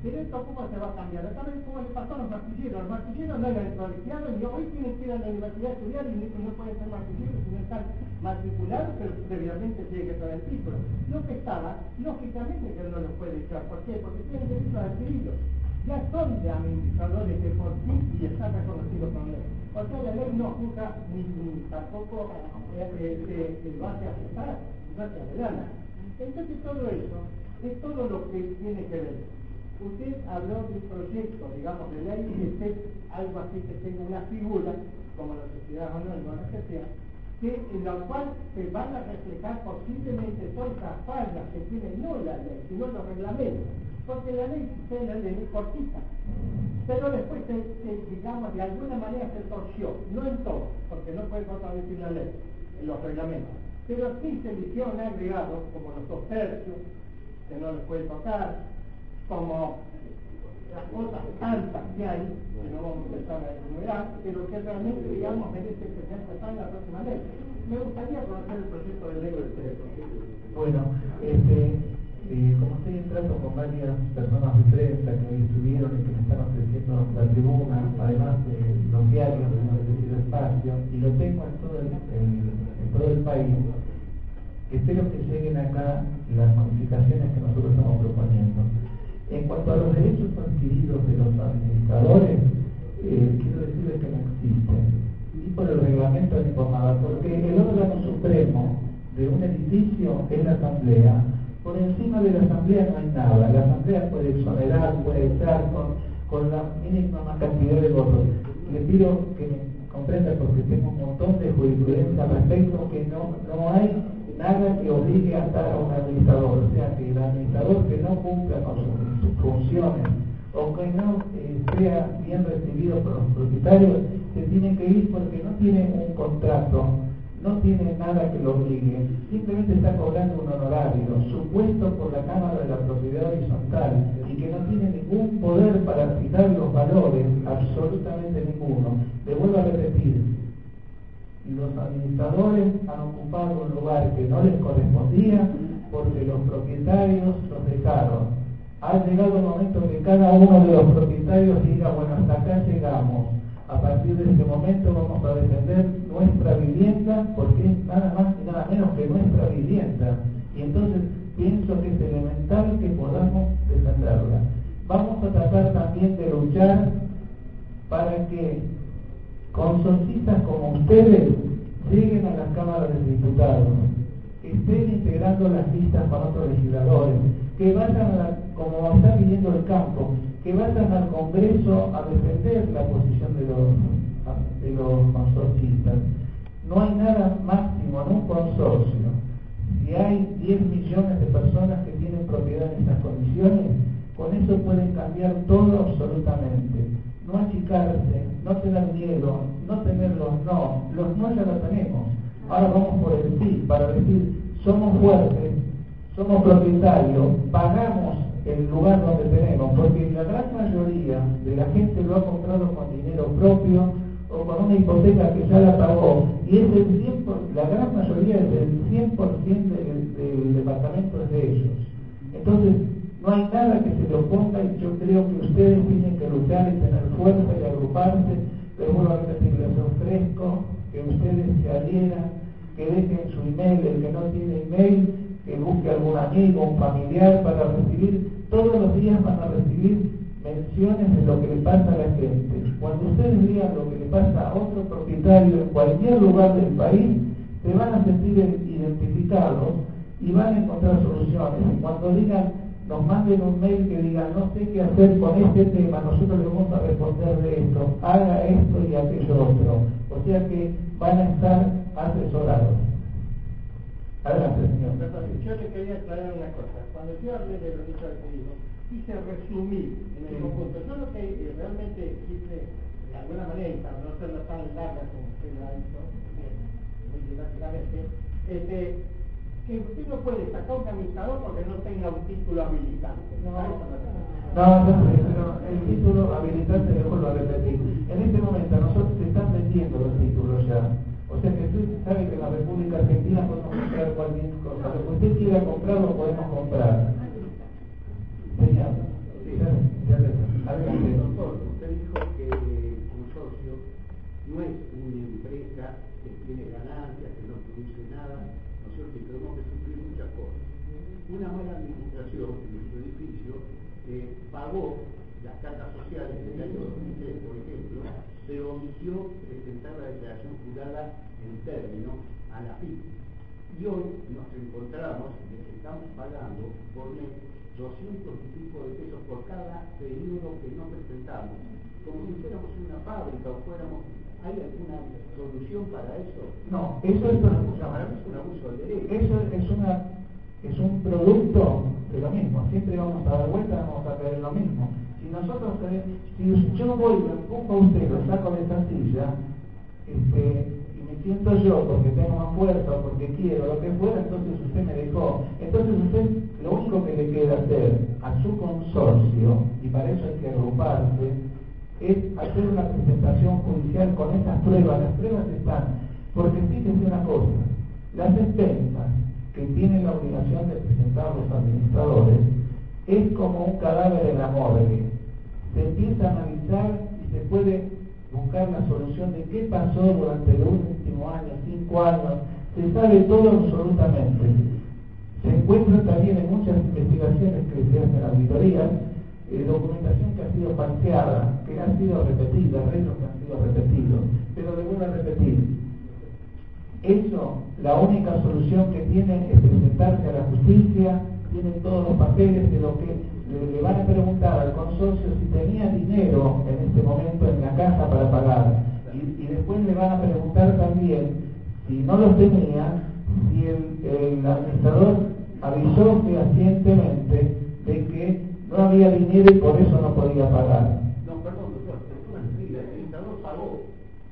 pero esto cómo se va a cambiar. También como le pasó a los martilleros. Los martilleros no eran colegiados y hoy tienen que ir a la universidad a estudiar y no pueden ser martilleros si no están matriculados, pero previamente tiene que traer el título. Lo que estaba, lógicamente que no los puede echar. ¿Por qué? Porque tienen derechos adquiridos. Ya son de administradores de por sí y están reconocidos con ley. O sea, la ley no juzga ni, tampoco eh, eh, eh, lo hace aceptar, no hace adelante. Entonces todo eso es todo lo que tiene que ver Usted habló de un proyecto, digamos, de ley que esté algo así que tenga una figura, como la sociedad anónima, que sea, que en la cual se van a reflejar posiblemente todas las fallas que tiene no la ley, sino los reglamentos. Porque la ley, es la ley cortita. Pero después, se, digamos, de alguna manera se torció, no en todo, porque no puede contradecir la ley, en los reglamentos. Pero sí se le hicieron agregados, como los dos tercios, que no les puede tocar, como las cosas tantas que hay, que no vamos a empezar a enumerar, pero que realmente, digamos, merece que se empezar en la próxima ley. Me gustaría conocer el proyecto de ley del Bueno, este, eh, como estoy entrando con varias personas de prensa que me estuvieron y que me están ofreciendo la tribuna, además de los diarios de los espacio, y lo tengo en todo el, en todo el país, espero que lleguen acá las modificaciones que nosotros estamos proponiendo. En cuanto a los derechos adquiridos de los administradores, eh, quiero decirles que no existen, ni por el reglamento ni por nada, porque el órgano supremo de un edificio es la asamblea. Por encima de la asamblea no hay nada. La asamblea puede exonerar, puede echar con, la mínima cantidad de votos. Le pido que me comprenda porque tengo un montón de jurisprudencia al respecto que no, no hay nada que obligue a estar a un administrador. O sea, que el administrador que no cumpla con sus, funciones o que no eh, sea bien recibido por los propietarios, se tiene que ir porque no tiene un contrato, no tiene nada que lo obligue, simplemente está cobrando un honorario supuesto por la Cámara de la Propiedad Horizontal y que no tiene ningún poder para fijar los valores, absolutamente ninguno. Le vuelvo a repetir, los administradores han ocupado un lugar que no les correspondía porque los propietarios los dejaron. Ha llegado el momento que cada uno de los propietarios diga, bueno, hasta acá llegamos. A partir de este momento vamos a defender nuestra vivienda porque es nada más y nada menos que nuestra vivienda. Y entonces pienso que es elemental que podamos defenderla. Vamos a tratar también de luchar para que consorcistas como ustedes lleguen a las cámaras de diputados, que estén integrando las listas con otros legisladores, que vayan, como está pidiendo el campo, que vayan al Congreso a defender la posición de los, de los consorcistas. No hay nada máximo en un consorcio. Si hay 10 millones de personas que tienen propiedad en esas condiciones, con eso pueden cambiar todo absolutamente no achicarse, no tener miedo, no tener los no. Los no ya los tenemos. Ahora vamos por el sí, para decir, somos fuertes, somos propietarios, pagamos el lugar donde tenemos, porque la gran mayoría de la gente lo ha comprado con dinero propio o con una hipoteca que ya la pagó, y es el 100%, la gran mayoría es el 100% del, del departamento es de ellos. Entonces, no hay nada que se le oponga y yo creo que ustedes tienen que luchar y tener fuerza y agruparse. Les vuelvo a repetir, les ofrezco que ustedes se adhieran, que dejen su email, el que no tiene email, que busque algún amigo, un familiar para recibir, todos los días van a recibir menciones de lo que le pasa a la gente. Cuando ustedes digan lo que le pasa a otro propietario en cualquier lugar del país, se van a sentir identificados y van a encontrar soluciones. Cuando digan nos manden un mail que diga no sé qué hacer con este tema, nosotros le vamos a responder de esto, haga esto y aquello otro. O sea que van a estar asesorados. Adelante, señor. Yo le quería aclarar una cosa. Cuando yo hablé de los digo, quise resumir en el conjunto. Yo lo que realmente quise de alguna manera, y para no hacerla tan larga como usted la hizo, bien, muy didácticamente, este, que usted no puede sacar un administrador porque no tenga un título habilitante. No, no, no, pero el título habilitante mejor lo repetir. En este momento nosotros se están vendiendo los títulos ya. O sea que usted sabe que en la República Argentina podemos comprar cualquier cosa. Lo que usted quiera comprar lo podemos comprar. Señor. Adelante. Doctor, usted dijo que el consorcio no es una empresa que tiene ganancias, que no produce nada, Y tenemos que sufrir muchas cosas. Una mala administración en nuestro edificio eh, pagó las cartas sociales del año 2003, por ejemplo, se omitió presentar la declaración jurada en término a la FIP. Y hoy nos encontramos de que estamos pagando por mes 200 y pico de pesos por cada periodo que no presentamos, como si fuéramos una fábrica o fuéramos... ¿Hay alguna solución para eso? No, eso es, un abuso de derecho. Eso es una es un producto de lo mismo, siempre vamos a dar vuelta, vamos a caer en lo mismo. Si nosotros, si yo voy, lo empujo a usted, lo saco de esta silla, este, y me siento yo porque tengo más fuerza, porque quiero, lo que fuera, entonces usted me dejó. Entonces usted, lo único que le queda hacer a su consorcio, y para eso hay que agruparse, es hacer una presentación judicial con esas pruebas. Las pruebas están, porque fíjense una cosa, las expensas que tienen la obligación de presentar los administradores es como un cadáver en la morgue. Se empieza a analizar y se puede buscar la solución de qué pasó durante los últimos años, cinco años, se sabe todo absolutamente. Se encuentra también en muchas investigaciones que se hacen en auditorías, eh, documentación que ha sido parqueada, que ha sido repetida, arreglos que han sido repetidos, pero le voy a repetir, eso, la única solución que tiene es presentarse a la justicia, tiene todos los papeles de lo que le, van a preguntar al consorcio si tenía dinero en este momento en la casa para pagar. Y, después le van a preguntar también, si no los tenía, si el, el administrador avisó fehacientemente de que no había dinero y por eso no podía pagar.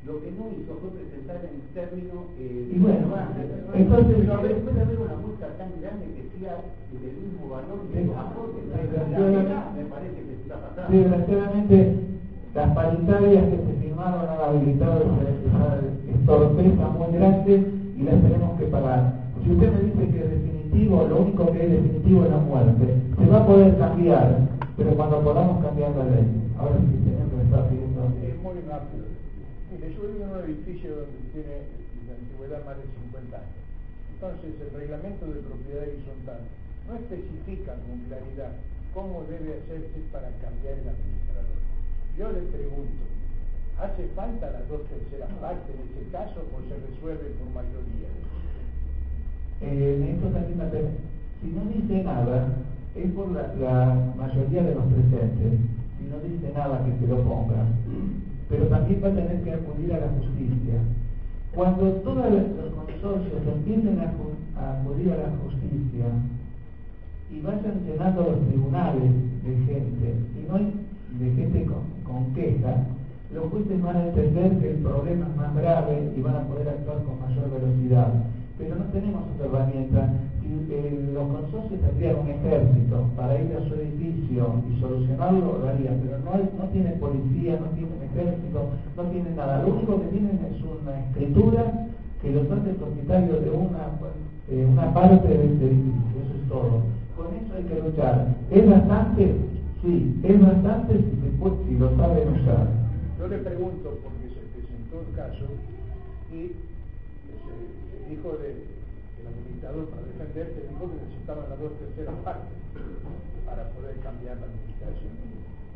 lo que no hizo fue presentar en términos eh, y bueno, entonces pero puede haber una multa tan grande que sea del mismo valor que los aportes me parece que está desgraciadamente las paritarias que se firmaron han habilitado esa torpeza muy grande y las tenemos que pagar. Si usted me dice que es lo único que es definitivo es la muerte se va a poder cambiar pero cuando podamos cambiar la ley ahora sí señor que me está pidiendo es muy rápido Mire, yo vivo en un edificio donde tiene la antigüedad más de 50 años. Entonces, el reglamento de propiedad horizontal no especifica con claridad cómo debe hacerse para cambiar el administrador. Yo le pregunto, ¿hace falta las dos terceras partes en ese caso o se resuelve por mayoría? Eh, también si no dice nada, es por la, la mayoría de los presentes. Si no dice nada que se lo ponga, pero también va a tener que acudir a la justicia. Cuando todos los consorcios empiecen a, acudir a la justicia y vayan llenando los tribunales de gente, y no hay de gente con, con queja, los jueces van a entender que el problema es más grave y van a poder actuar con mayor velocidad. Pero no tenemos otra herramienta los consorcios tendrían un ejército para ir a su edificio y solucionarlo, lo harían, pero no, no tienen policía, no tienen ejército, no tienen nada. Lo único que tienen es una escritura que los hace propietarios de una, eh, una parte de este edificio, eso es todo. Con eso hay que luchar. ¿Es bastante? Sí, es bastante si, si lo saben usar. Yo le pregunto, porque se presentó el caso y se dijo de el administrador para defenderse dijo que necesitaban las dos terceras partes para poder cambiar la administración.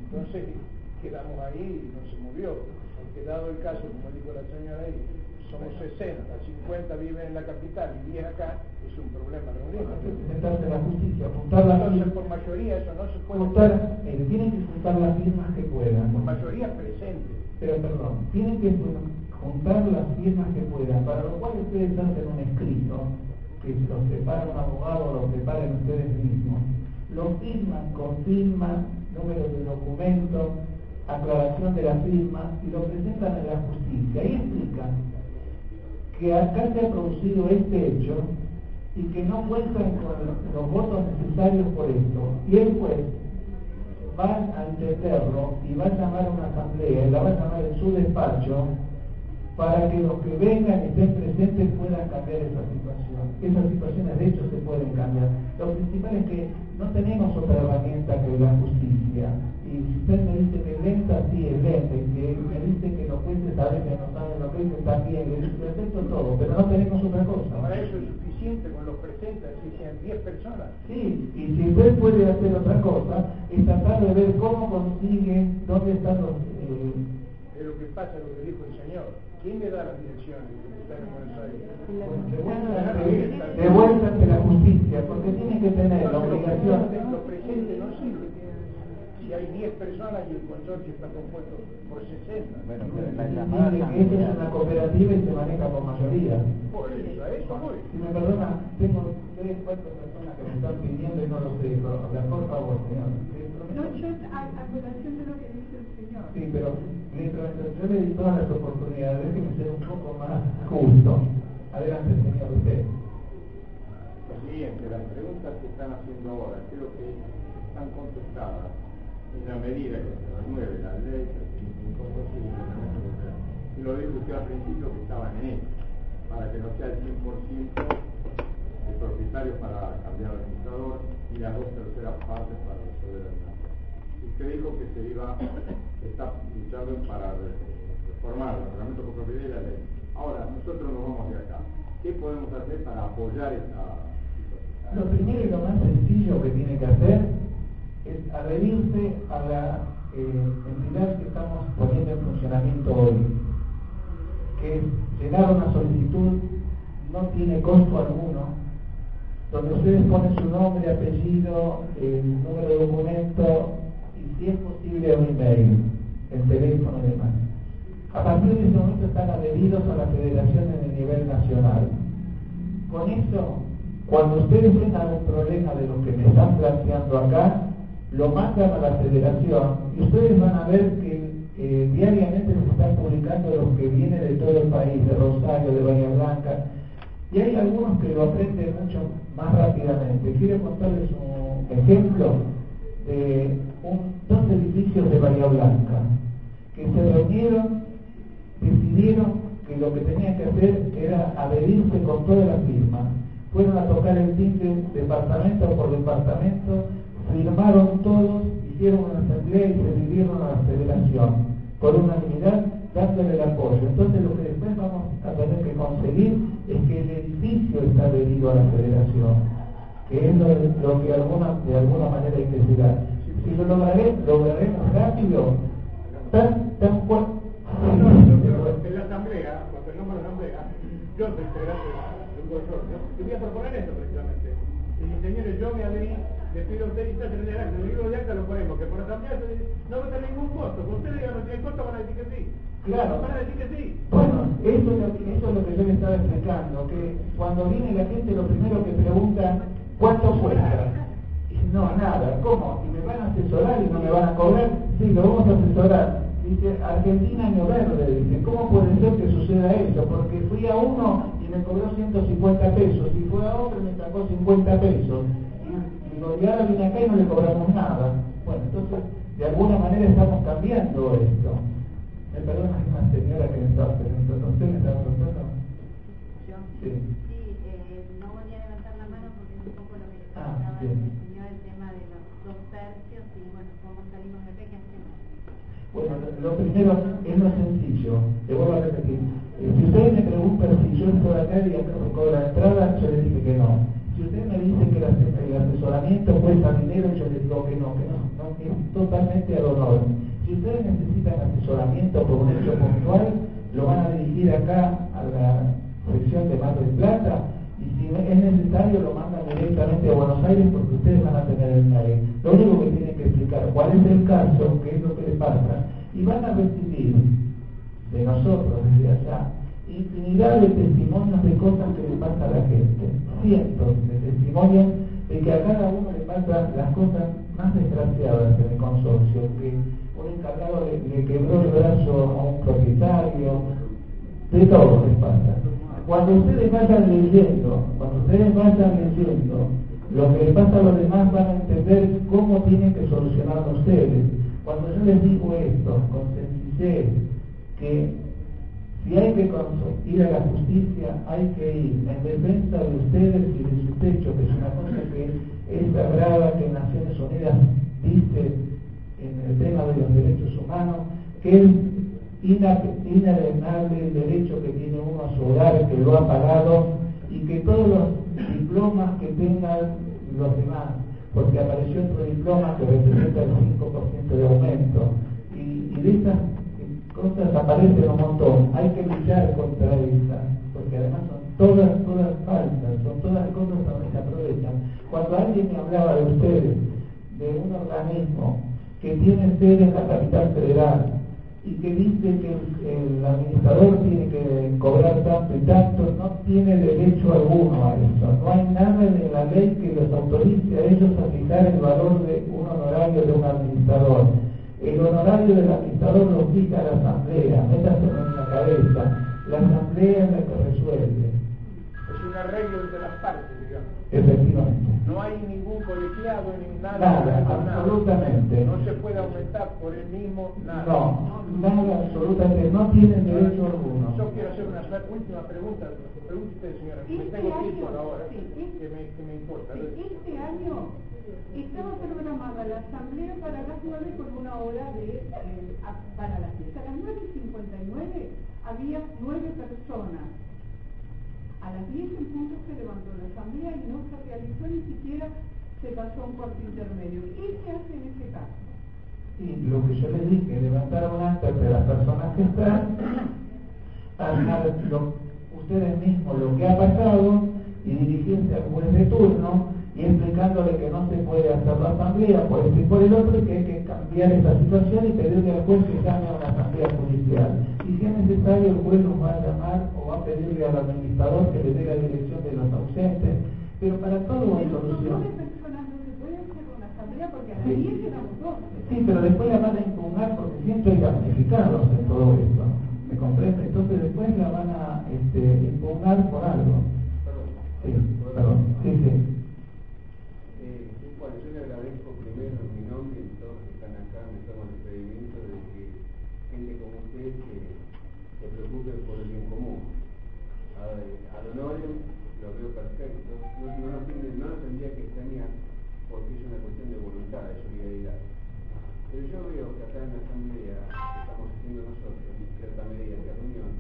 Entonces quedamos ahí y no se movió, porque dado el caso, como dijo la señora ahí, somos 60, 50 viven en la capital y 10 acá, es un problema reunido. Entonces la justicia, juntar las Entonces por mayoría eso no se puede juntar, eh, tienen que juntar las firmas que puedan. Por mayoría presente. Pero perdón, tienen que juntar las firmas que puedan, para lo cual ustedes hacen un escrito que lo prepara un abogado lo preparen ustedes mismos, lo firman, confirman, números de documento, aclaración de la firma y lo presentan en la justicia y explican que acá se ha producido este hecho y que no cuentan con los votos necesarios por esto. Y el juez va a entenderlo y va a llamar a una asamblea y la va a llamar en su despacho para que los que vengan y estén presentes puedan cambiar esa situación. Esas situaciones de hecho se pueden cambiar. Lo principal es que no tenemos otra herramienta que la justicia. Y si usted me dice que es lenta, sí es lenta. Y que me dice que los jueces a veces no saben lo que dicen también. Y acepto todo, pero no tenemos otra cosa. Para eso es suficiente con los presentes, si sean 10 personas. Sí, y si usted puede hacer otra cosa, es tratar de ver cómo consigue, dónde están los... Eh, es lo que pasa, lo que dijo el Señor. ¿Quién le da las direcciones de estar en Buenos Aires? De vuelta ante la justicia, porque tiene que tener la obligación. No sirve. Si hay 10 personas y el consorcio está compuesto por 60. Bueno, pero la Dice llamada que esta es una cooperativa y se maneja por mayoría. Por eso, a eso voy. Si me perdona, tengo tres, cuatro personas que me están pidiendo y no los dejo hablar. Por favor, señor. No, yo a, a colación de lo que dice el señor. Sí, pero mientras yo le di todas las oportunidades, déjeme ser un poco más justo. Adelante, señor, usted. Lo siguiente, las preguntas que están haciendo ahora creo que están contestadas en la medida que se renueve la ley 35 y lo dijo usted al principio que estaban en eso, para que no sea el 100% de propietarios para cambiar al administrador y las dos terceras partes para resolver el caso. Usted dijo que se iba, está luchando para reformar el reglamento por propiedad y la ley. Ahora, nosotros nos vamos de acá. ¿Qué podemos hacer para apoyar esta situación? Lo primero y lo más sencillo que tiene que hacer es adherirse a la eh, entidad que estamos poniendo en funcionamiento hoy, que es llenar una solicitud, no tiene costo alguno, donde ustedes ponen su nombre, apellido, el número de documento y si es posible un email, el teléfono y demás. A partir de ese momento están adheridos a la federación en el nivel nacional. Con eso, cuando ustedes tengan algún problema de lo que me están planteando acá, lo mandan a la federación y ustedes van a ver que eh, diariamente se están publicando los que vienen de todo el país, de Rosario, de Bahía Blanca, y hay algunos que lo aprenden mucho más rápidamente. Quiero contarles un ejemplo de dos edificios de Bahía Blanca que se reunieron, decidieron que lo que tenían que hacer era adherirse con todas las firmas. Fueron a tocar el timbre departamento por departamento, firmaron todos, hicieron una asamblea y se dirigieron a la federación por unanimidad dándole el apoyo. Entonces lo que después vamos a tener que conseguir es que el edificio está adherido a la federación, que es lo, lo que alguna, de alguna manera hay que llegar. Si lo lograré, lograremos rápido, tan, tan fuerte. En la asamblea, cuando el nombre de la asamblea, yo soy integrante de un consorcio, y voy a proponer esto precisamente. Y señores, yo me adherí, le pido a usted y está en el el libro de acta lo ponemos, que por asamblea no va a tener ningún costo, ustedes no tienen costo van a decir que sí. Claro. Van a decir que sí. Bueno, eso es, lo que, eso es lo que yo le estaba explicando, que cuando viene la gente lo primero que pregunta, ¿cuánto cuesta? Y no, nada, ¿cómo? ¿Y me van a asesorar y no me van a cobrar? Sí, lo vamos a asesorar. Dice, Argentina año verde, dice, ¿cómo puede ser que suceda eso? Porque fui a uno y me cobró 150 pesos, y fue a otro y me sacó 50 pesos. Y, y, y ahora viene acá y no le cobramos nada. Bueno, entonces, de alguna manera estamos cambiando esto. Me perdona, hay una señora que me estaba preguntando, ¿usted me preguntando? Yo. Sí. Sí, eh, no voy a levantar la mano porque es un poco lo que le Ah, bien. el señor, el tema de los dos tercios y bueno, cómo salimos de pequeñas Bueno, lo primero es lo sencillo, le vuelvo a repetir. Eh, si ustedes me preguntan si yo estoy acá y acá cobra la entrada, yo les dije que no. Si usted me dice que el ase- el asesoramiento cuesta dinero, yo les digo que no, que no, no, que es totalmente ad honor. Si ustedes necesitan asesoramiento por un hecho puntual, lo van a dirigir acá a la sección de Mar del Plata y si es necesario lo mandan directamente a Buenos Aires porque ustedes van a tener el mail. Lo único que tienen que explicar cuál es el caso, qué es lo que les pasa y van a recibir de nosotros desde allá infinidad de testimonios de cosas que le pasa a la gente, cientos de testimonios de que a cada uno le pasan las cosas más desgraciadas en el consorcio, que un encargado le, quebró el brazo a un propietario, de todo les pasa. Cuando ustedes vayan leyendo, cuando ustedes vayan leyendo, lo que les pasa a los demás van a entender cómo tienen que solucionarlo ustedes. Cuando yo les digo esto con que si hay que ir a la justicia, hay que ir en defensa de ustedes y de su techo, que es una cosa que es sagrada, que Naciones Unidas dice en el tema de los derechos humanos, que es inalienable el derecho que tiene uno a su hogar, que lo ha pagado, y que todos los diplomas que tengan los demás, porque apareció otro diploma que representa el 5% de aumento, y, de estas cosas aparecen un montón, hay que luchar contra estas, porque además son todas, todas falsas, son todas cosas que se aprovechan. Cuando alguien me hablaba de ustedes, de un organismo que tiene sede en la capital federal, y que dice que el, administrador tiene que cobrar tanto y tanto, no tiene derecho alguno a eso. No hay nada en la ley que los autorice a ellos a fijar el valor de un honorario de un administrador. El honorario del administrador lo fija la asamblea, métaselo en la cabeza. La asamblea es la que resuelve. Es un arreglo entre las partes, digamos. Efectivamente. No hay ningún colegiado ni nada. Nada, absolutamente. No se puede aumentar por el mismo nada. No, nada, absolutamente. No tienen derecho alguno. Yo quiero hacer una última pregunta. Pregunte usted, señora. me Este tengo año, tiempo ahora. sí, este- que, me, que me importa. Sí, Este año estaba programada la asamblea para las 9 con una hora de, eh, para las 10. A las 9.59 había 9 personas. A las 10 en punto se levantó la asamblea y no se realizó ni siquiera se pasó un cuarto intermedio. ¿Qué se hace en ese caso? Y lo que yo les dije, levantar un acta de las personas que están, lo- ustedes mismos lo que ha pasado y dirigirse al juez de turno y explicándole que no se puede hacer la asamblea por esto y por el otro y que hay que cambiar esta situación y pedirle al juez que llame a una asamblea judicial. Y si es necesario, el juez nos va a llamar o va a pedirle al administrador que le dé la dirección de los ausentes. Pero para todo hay solución. 9 personas no se puede hacer una asamblea porque a las Sí. 10 éramos 12. Sí, pero después la van a impugnar porque siempre hay damnificados en todo esto. ¿Me comprende? Entonces después la van a este, impugnar por algo. Sí, perdón. Sí, sí. Eh, bueno, yo le agradezco primero en mi nombre y todos que están acá, me toman el pedimento de que gente como usted que se preocupe por el bien común. A, al honorio lo veo perfecto, no, no, tiene- no lo tendría que extrañar porque es una cuestión de voluntad, de solidaridad. Pero yo veo que acá en la asamblea que estamos haciendo nosotros, en cierta medida de reunión,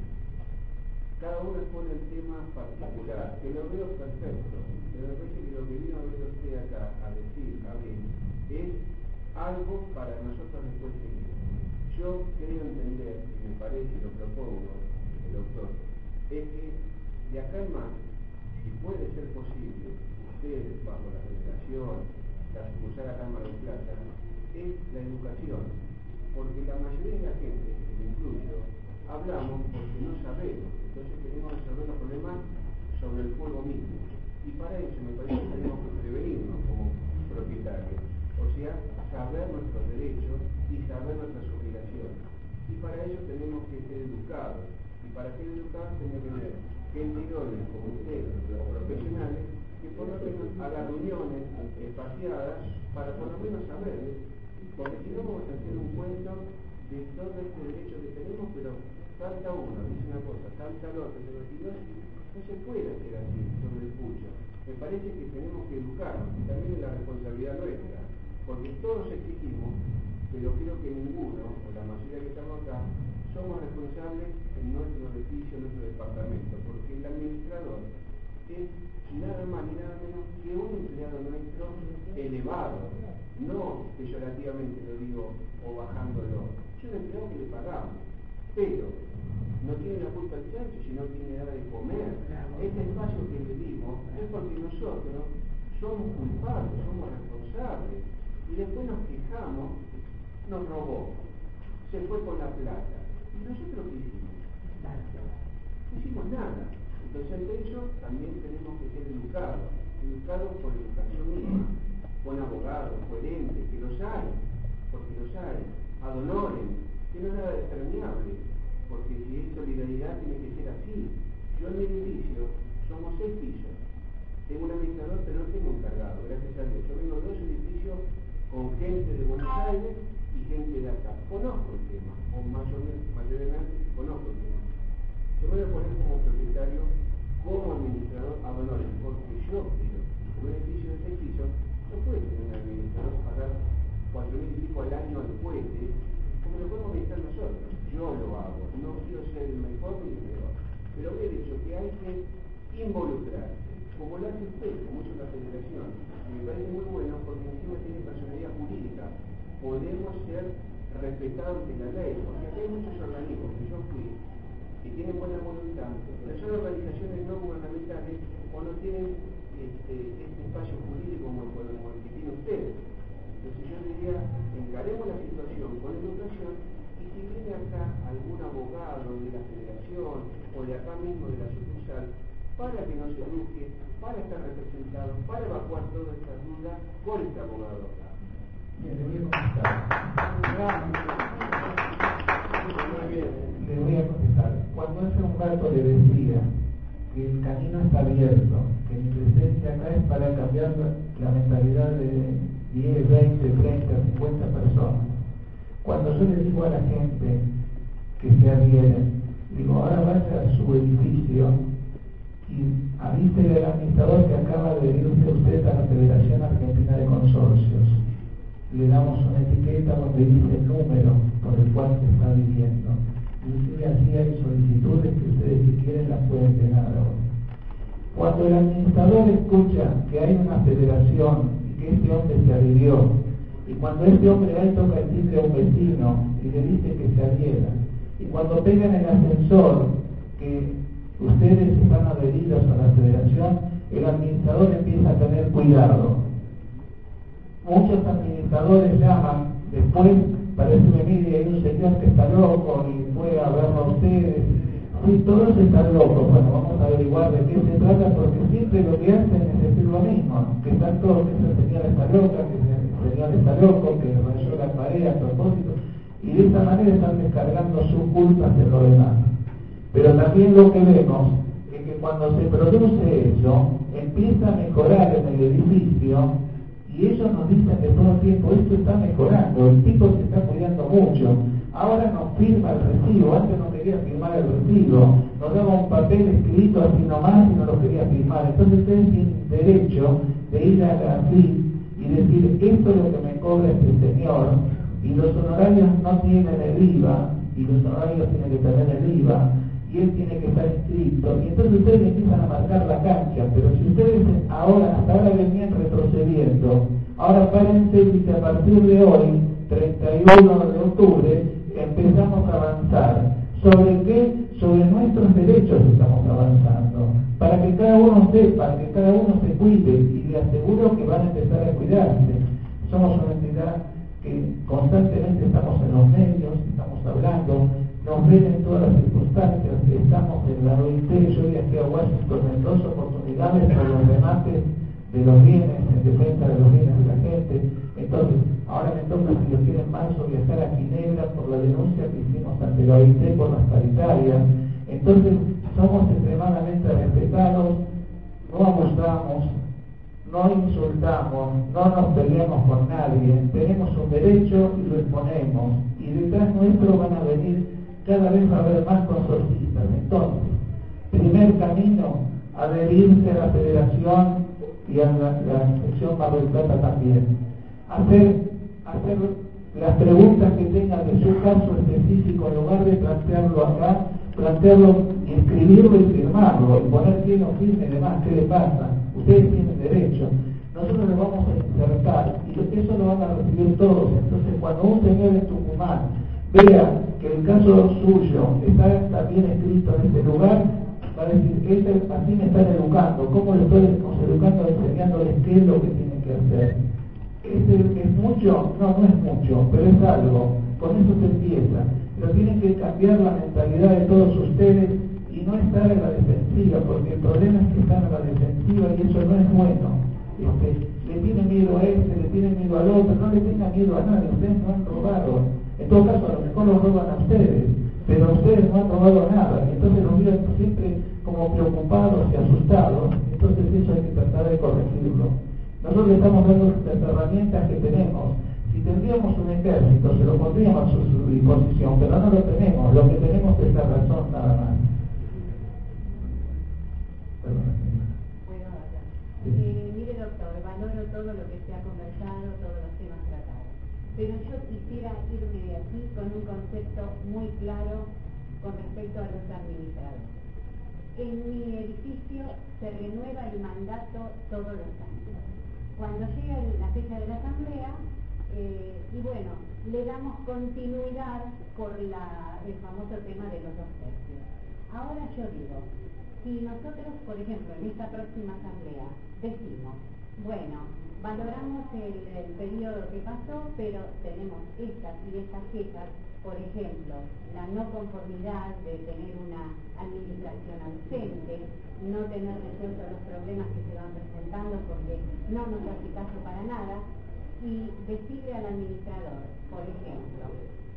cada uno expone el tema particular, que lo veo perfecto, pero me parece que lo que vino a ver usted acá a decir, a ver, es algo para nosotros después seguir. Yo creo entender, y me parece, lo propongo, el doctor, es que de acá en más, si puede ser posible, ustedes, bajo la federación, la sucursal a Cámara de Plata, es la educación, porque la mayoría de la gente, que me incluyo, hablamos porque no sabemos, entonces tenemos que resolver los problemas sobre el fuego mismo. Y para eso me parece que tenemos que prevenirnos como propietarios, o sea, saber nuestros derechos y saber nuestras obligaciones. Y para eso tenemos que ser educados. Y para ser educados tenemos que tener como ustedes, los profesionales, que por lo menos hagan reuniones espaciadas para por lo menos saber, porque si no vamos a hacer un cuento de todo este derecho que tenemos, pero salta uno, dice una cosa, salta el otro, pero si no, no se puede hacer así sobre el pucho. Me parece que tenemos que educarnos, también es la responsabilidad nuestra, porque todos exigimos, pero creo que ninguno, o la mayoría que estamos acá, somos responsables en nuestro edificio, en nuestro departamento, el administrador es nada más ni nada menos que un empleado nuestro elevado, no peyorativamente lo digo o bajándolo, es un empleado que le pagamos, pero no tiene la culpa el chancho si no tiene nada de comer. Este espacio que le dimos es porque nosotros somos culpables, somos responsables, y después nos quejamos, nos robó, se fue con la plata. ¿Y nosotros qué hicimos? No hicimos nada. Entonces ante eso también tenemos que ser educados, educados por educación misma, con abogados, coherentes, que los hay, porque los hay. A ad honorem, que no es nada extrañable, porque si es solidaridad tiene que ser así. Yo en mi edificio somos seis pisos, tengo un administrador pero no tengo un cargado, gracias a Dios. Yo vengo dos edificios con gente de Buenos Aires y gente de acá. Conozco el tema, o mayormente conozco el tema. Yo voy a poner como propietario, como administrador a valores, porque yo quiero un edificio de seis pisos, no puede tener un administrador pagar cuatro mil y pico al año al puente, como lo podemos administrar nosotros. Yo lo hago, no quiero ser el mejor ni el peor. Pero he dicho que hay que involucrarse, como lo hace usted, como hizo la federación. Y me parece muy bueno porque encima tiene personalidad jurídica. Podemos ser respetados en la ley, porque aquí hay muchos organismos que yo fui que tienen buena voluntad, pero son organizaciones no gubernamentales o no tienen este, este espacio jurídico como el, como el que tiene usted. Entonces yo diría, encaremos la situación con educación y si viene acá algún abogado de la federación o de acá mismo de la sucursal, para que no se eduque, para estar representado, para evacuar todas estas dudas con este abogado acá. Bien, le voy a contestar. Le voy a contestar. Cuando un rato le decía que el camino está abierto, que mi presencia acá es para cambiar la mentalidad de 10, 20, 30, 50 personas. Cuando yo le digo a la gente que se adhieren, digo, ahora vaya a su edificio y avise al administrador que acaba de venirse usted a la Federación Argentina de Consorcios. Le damos una etiqueta donde dice el número por el cual se está viviendo. Inclusive así hay solicitudes que ustedes si quieren las pueden llenar ahora. Cuando el administrador escucha que hay una federación y que este hombre se adhirió, y cuando este hombre va y toca el timbre a un vecino y le dice que se adhiera, y cuando pegan el ascensor que ustedes están adheridos a la federación, el administrador empieza a tener cuidado. Muchos administradores llaman, después parece que mire, hay un señor que está loco y fue a a ustedes. Sí, todos están locos. Bueno, vamos a averiguar de qué se trata porque siempre lo que hacen es decir lo mismo, que están todos, que esa señora está loca, que ese señor está loco, que rayó la pared a propósito, y de esta manera están descargando sus culpas en lo demás. Pero también lo que vemos es que cuando se produce eso, empieza a mejorar en el edificio y ellos nos dicen de todo el tiempo, esto está mejorando, el tipo se está cuidando mucho, ahora nos firma el recibo, antes no quería firmar el recibo, nos daba un papel escrito así nomás y no lo quería firmar, entonces ustedes tienen derecho de ir a la y decir, esto es lo que me cobra este señor, y los honorarios no tienen el IVA, y los honorarios tienen que tener el IVA, él tiene que estar inscrito, y entonces ustedes empiezan a marcar la cancha, pero si ustedes ahora, hasta ahora venían retrocediendo, ahora párense y a partir de hoy, 31 de octubre, empezamos a avanzar. ¿Sobre qué? Sobre nuestros derechos estamos avanzando, para que cada uno sepa, que cada uno se cuide, y le aseguro que van a empezar a cuidarse. Somos una entidad que constantemente estamos en los medios, estamos hablando, nos ven en todas las circunstancias, estamos en la OIT, yo viajé a Washington en dos oportunidades por los remates de los bienes, en defensa de los bienes de la gente. Entonces, ahora me toca, si lo quieren más, viajar a Ginebra por la denuncia que hicimos ante la OIT por las paritarias. Entonces, somos extremadamente respetados, no abusamos, no insultamos, no nos peleamos con nadie, tenemos un derecho y lo exponemos. Y detrás nuestro van a venir cada vez va a haber más consorcistas. Entonces, primer camino, adherirse a la federación y a la, la inspección Mar del Plata también. Hacer, hacer las preguntas que tengan de su caso específico, en lugar de plantearlo acá, plantearlo y escribirlo y firmarlo, y poner quién no firme y demás, qué le pasa. Ustedes tienen derecho. Nosotros le vamos a insertar y eso lo van a recibir todos. Entonces, cuando un señor en Tucumán vea que el caso suyo está también escrito en este lugar, va a decir, este, así me están educando, ¿cómo lo estoy educando enseñándoles qué es lo que tienen que hacer? ¿Es, ¿Es mucho? No, no es mucho, pero es algo, con eso se empieza. Pero tienen que cambiar la mentalidad de todos ustedes y no estar en la defensiva, porque el problema es que están en la defensiva y eso no es bueno. Este, le tiene miedo a este, le tiene miedo al otro, no le tenga miedo a nadie, ustedes no han robado En todo caso, a lo mejor lo roban a ustedes, pero ustedes no han robado nada, entonces los miran siempre como preocupados y asustados, entonces eso hay que tratar de corregirlo. Nosotros le estamos dando las herramientas que tenemos. Si tendríamos un ejército, se lo pondríamos a su disposición, pero no lo tenemos, lo que tenemos es la razón nada más. Eh, mire doctor, valoro todo lo que se ha conversado, todos los temas tratados, pero yo quisiera irme de aquí con un concepto muy claro con respecto a los administradores. En mi edificio se renueva el mandato todos los años. Cuando llega la fecha de la asamblea, eh, y bueno, le damos continuidad la, el famoso tema de los dos tercios. Ahora yo digo, si nosotros, por ejemplo, en esta próxima asamblea decimos, bueno, valoramos el, periodo que pasó, pero tenemos estas y estas quejas, por ejemplo, la no conformidad de tener una administración ausente, no tener resueltos los problemas que se van presentando porque no nos hace caso para nada, y decirle al administrador, por ejemplo,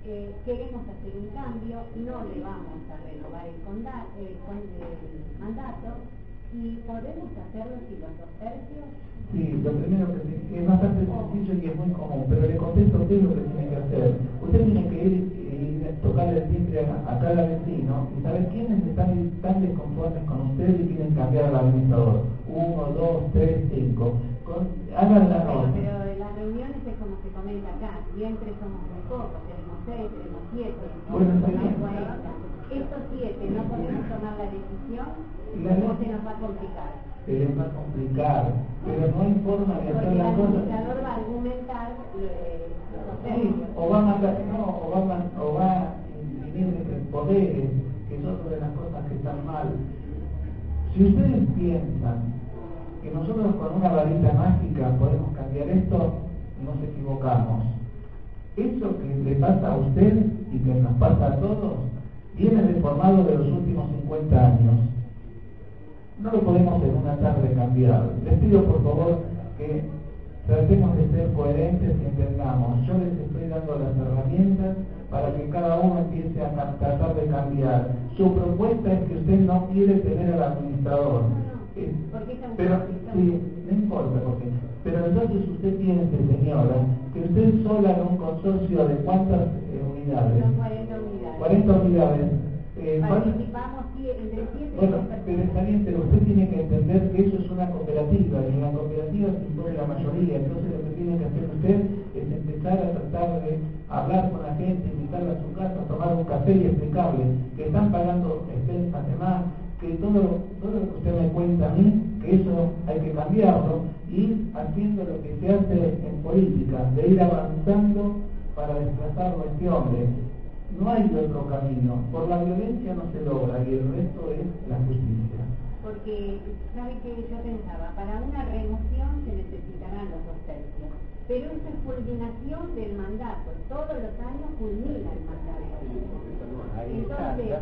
eh, queremos hacer un cambio, no le vamos a renovar el, mandato y podemos hacerlo sin los dos tercios. Sí, lo primero que es bastante sencillo y es muy común, pero le contesto qué es lo que tiene que hacer. Usted tiene que ir y tocar el timbre a, cada vecino y saber quiénes están tan desconformes con usted y quieren cambiar al administrador. Uno, dos, tres, cinco. Con, hagan la nota. Pero, pero las reuniones es como se comenta acá, siempre somos muy pocos tenemos siete, Estos siete no podemos tomar la decisión, o se nos va a complicar. Se les va a complicar, pero no hay forma de hacer la cosa. El administrador va a argumentar eh, sí, o va a mandar, no, o va a, o va a imprimir poderes, que son de las cosas que están mal. Si ustedes piensan que nosotros con una varita mágica podemos cambiar esto, nos equivocamos eso que le pasa a usted y que nos pasa a todos viene deformado de los últimos 50 años. No lo podemos en una tarde cambiar. Les pido por favor que tratemos de ser coherentes y entendamos. Yo les estoy dando las herramientas para que cada uno empiece a tratar de cambiar. Su propuesta es que usted no quiere tener al administrador. Eh, pero sí, no importa porque pero entonces usted piense, señora, que usted sola en un consorcio de cuántas eh, unidades? 40 unidades. 40 unidades. Eh, Participamos entre 7 Bueno, pero está bien, pero usted tiene que entender que eso es una cooperativa y en la cooperativa se impone la mayoría. Entonces lo que tiene que hacer usted es empezar a tratar de hablar con la gente, invitarla a su casa, tomar un café y explicarle que están pagando expensas de más, que todo, todo lo que usted me cuenta a mí, que eso hay que cambiarlo, ir haciendo lo que se hace en política, de ir avanzando para desplazarlo a este hombre. No hay otro camino. Por la violencia no se logra y el resto es la justicia. Porque, ¿sabe que Yo pensaba, para una remoción se necesitarán los dos tercios pero esa culminación del mandato, todos los años culmina el mandato. Entonces,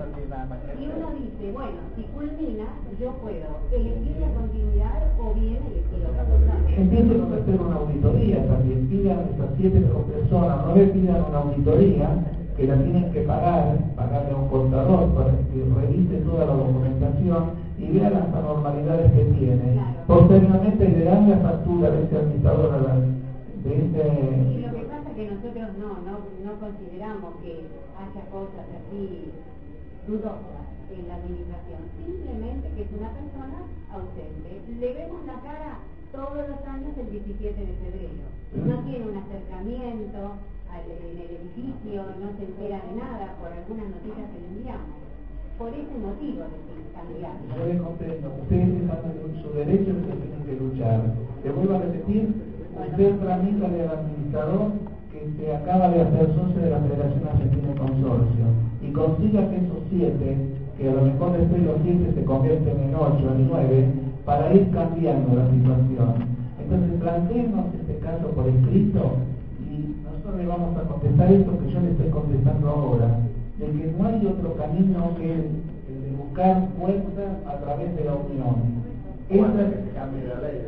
si uno dice, bueno, si culmina, yo puedo elegir la continuidad o bien elegir otra cosa. Entiendo que hacer una auditoría también, pidan esas siete personas, no le pidan una auditoría que la tienen que pagar, pagarle a un contador para que revise toda la documentación y vea las anormalidades que tiene. Posteriormente le dan la factura de ese administrador a la y lo que pasa es que nosotros no, no, no consideramos que haya cosas así dudosas en la administración, simplemente que es una persona ausente. Le vemos la cara todos los años el 17 de febrero. No tiene un acercamiento en el edificio, no se entera de nada por algunas noticias que le enviamos. Por ese motivo de cambiar. Yo les comprendo. Ustedes están en su derecho y tienen que luchar. Le vuelvo a repetir, usted tramítale al administrador que se acaba de hacer socio de la Federación Argentina de Consorcio y consiga que esos siete, que a lo mejor después los siete se convierten en ocho, en nueve, para ir cambiando la situación. Entonces planteemos este caso por escrito y nosotros le vamos a contestar esto que yo le estoy contestando ahora, de que no hay otro camino que el de buscar fuerza a través de la unión. Esa, que se cambie la ley,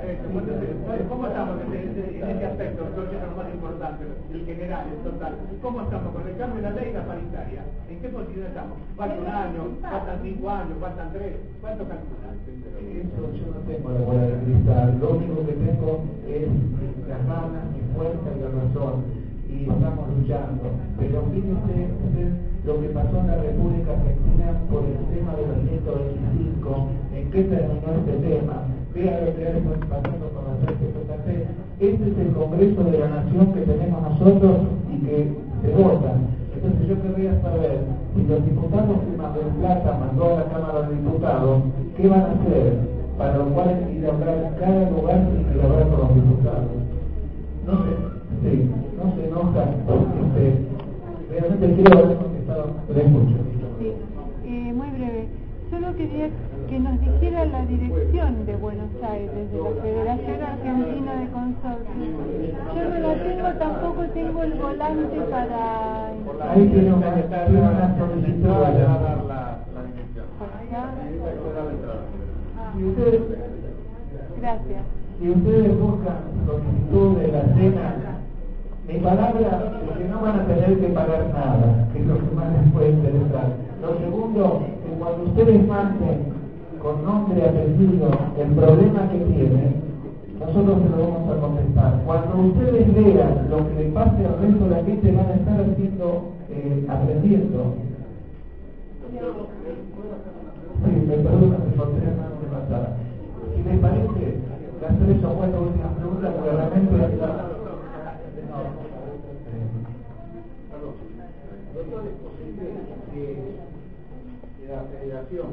¿Cómo estamos en ese aspecto? Creo que es lo más importante, el general, el total. ¿Cómo estamos con el cambio de la ley y la paritaria? ¿En qué posición estamos? ¿Falta un año? ¿Faltan cinco años? ¿Faltan tres? ¿Cuánto calculan? Eso yo no tengo la bola de cristal. Lo único que tengo es las ganas, mi fuerza y la razón. Y estamos luchando. Pero fíjense usted lo que pasó en la República Argentina por el tema de los 125, en qué terminó este tema. Vea lo que está pasando con la CPJC. Este es el Congreso de la Nación que tenemos nosotros y que se vota. Entonces yo querría saber si los diputados que Mar del Plata mandó a la Cámara de Diputados, ¿qué van a hacer? Para lo cual ir a hablar cada lugar y que hablar con los diputados. No se, sí, no se enojan este, realmente quiero haber contestado, le escucho. Sí, eh, muy breve. Solo quería que nos dijera la dirección de Buenos Aires, de la Federación Argentina de Consorcios. Yo no la tengo, tampoco tengo el volante para... Ahí tiene una, solicitud. va a dar la, dirección. Por acá. Ah, Si ustedes, gracias. si ustedes buscan solicitud de la cena, mi palabra es que no van a tener que pagar nada, que es lo que más les puede interesar. Lo segundo, cuando ustedes manden con nombre y apellido el problema que tienen, nosotros se lo vamos a contestar. Cuando ustedes lean lo que le pase al resto de la gente, van a estar haciendo, eh, aprendiendo. Sí, me perdona, me de. Si les parece, las tres o cuatro últimas preguntas, porque realmente... Perdón. Doctor, es posible que que la federación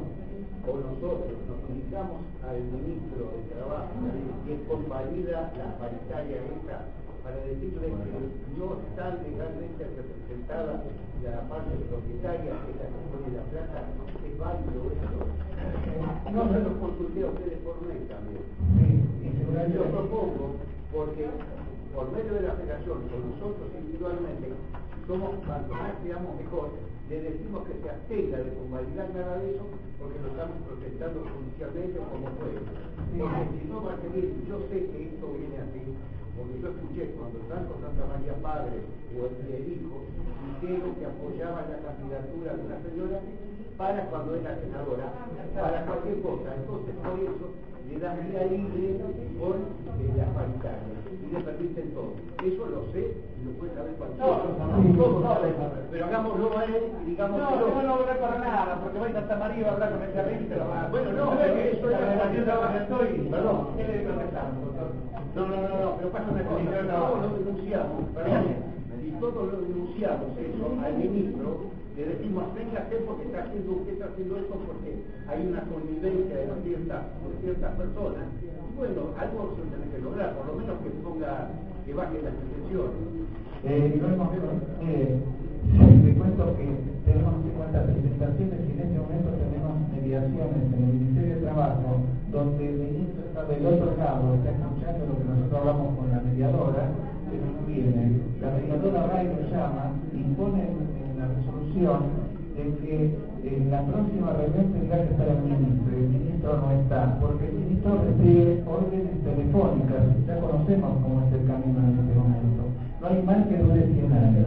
o nosotros nos indicamos al ministro de Trabajo que convalida la paritaria esta para decirle que no está legalmente representada la parte propietaria que la que pone la plata, es válido eso. No se lo consulté a ustedes por mail también. Yo propongo, porque por medio de la federación, con nosotros individualmente, somos cuanto más seamos mejor, le decimos que se abstenga de convalidar nada de eso, porque lo estamos protestando judicialmente como pueblo. Porque si no va a seguir, yo sé que esto viene así, porque yo escuché cuando tanto Santa María Padre o el hijo dijeron que apoyaban la candidatura de una señora para cuando era senadora, para cualquier cosa. Entonces, por eso le dan vía libre con eh, las paritarias y le permiten todo. Eso lo sé y lo puede saber cualquiera. Todos saben, pero hagámoslo a él y digamos No, yo no voy para nada, porque voy a Santa María a hablar con pero Bueno, no, es eso la es relación de donde estoy, Perdón. ¿qué le? No, no, no, no, pero pasa una cosa, todos lo denunciamos, perdón, y todos lo denunciamos eso al ministro, le decimos, véngase porque está haciendo, usted está haciendo esto porque hay una convivencia de ciertas, de ciertas personas. Y bueno, algo se tiene que lograr, por lo menos que ponga, que baje las excepciones. Eh, hemos eh, te cuento que tenemos 50 presentaciones y en este momento tenemos mediaciones en el Ministerio de Trabajo, donde el ministro está del otro lado, está escuchando lo que nosotros hablamos con la mediadora, que no viene. La mediadora va y nos llama y la resolución de que en la próxima reunión tendrá que estar el ministro, y el ministro no está, porque el ministro recibe órdenes telefónicas, ya conocemos cómo es el camino en este momento. No hay mal que dure 100 años.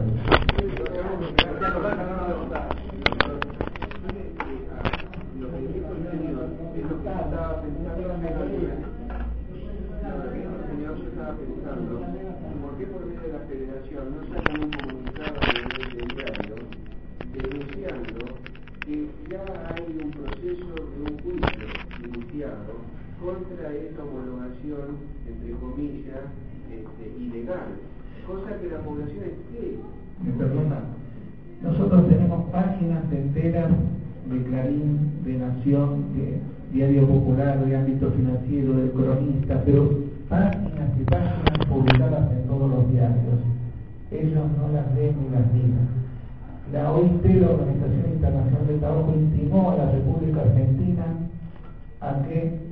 Pensando ¿por qué por medio de la federación no sacan un comunicado del diario denunciando que ya hay un proceso de un juicio iniciado contra esta homologación, entre comillas, este, ilegal? Cosa que la población esté Me perdona. Nosotros tenemos páginas enteras de Clarín, de Nación, de Diario Popular, de ámbito financiero, del cronista, pero páginas y páginas publicadas en todos los diarios. Ellos no las ven ni las miran. La OIT, la Organización Internacional del Trabajo, intimó a la República Argentina a que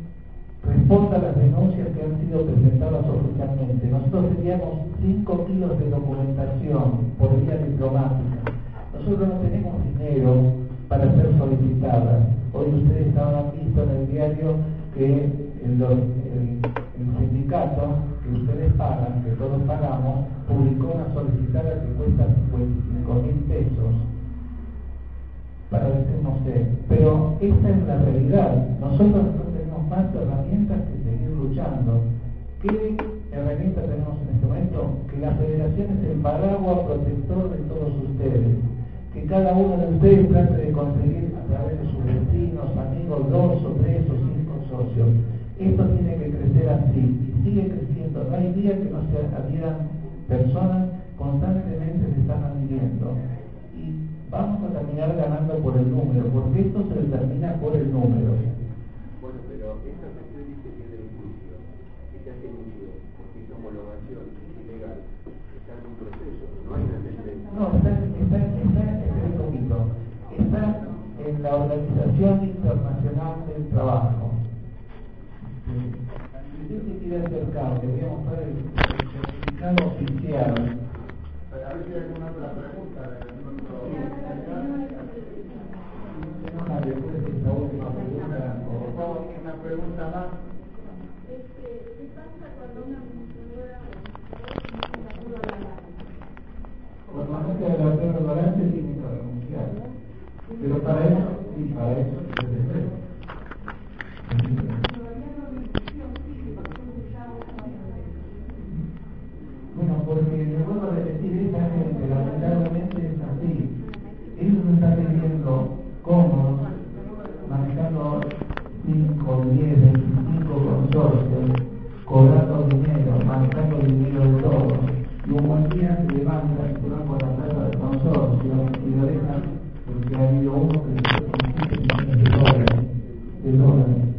responda a las denuncias que han sido presentadas oficialmente. Nosotros teníamos 5 kilos de documentación por vía diplomática. Nosotros no tenemos dinero para ser solicitadas. Hoy ustedes habrán visto en el diario que el, sindicato que ustedes pagan, que todos pagamos, publicó una solicitada que cuesta 55 mil pesos para decirnos sé. Pero esta es la realidad. Nosotros más herramientas que seguir luchando. ¿Qué herramienta tenemos en este momento? Que la federación es el paraguas protector de todos ustedes. Que cada uno de ustedes trate de conseguir a través de sus vecinos, amigos, dos o tres o cinco socios. Esto tiene que crecer así y sigue creciendo. No hay día que no se adhieran personas, constantemente se están adhiriendo vamos a terminar ganando por el número, porque esto se determina por el número. Bueno, pero esta cuestión dice que del juicio, que se ha tenido, porque esa homologación es ilegal, está en un proceso, no hay una sentencia. No, está, está, está, está, en la Organización Internacional del Trabajo. Si usted se quiere acercar, le voy a mostrar el certificado oficial. A ver si hay alguna otra pregunta. después de esta última pregunta, por favor, una pregunta más. ¿Qué pasa cuando una administradora la Se adelantó el balance, tiene que renunciar. Pero para eso, sí, para eso Bueno, porque le vuelvo a repetir, esta gente lamentablemente es así. Ellos no están viviendo cómodos, manejando 5, 10, 25 consorcios, cobrando dinero, manejando dinero de todos, y un buen día se se van por la plata del consorcio y lo dejan porque ha habido uno que le dio 7 millones de.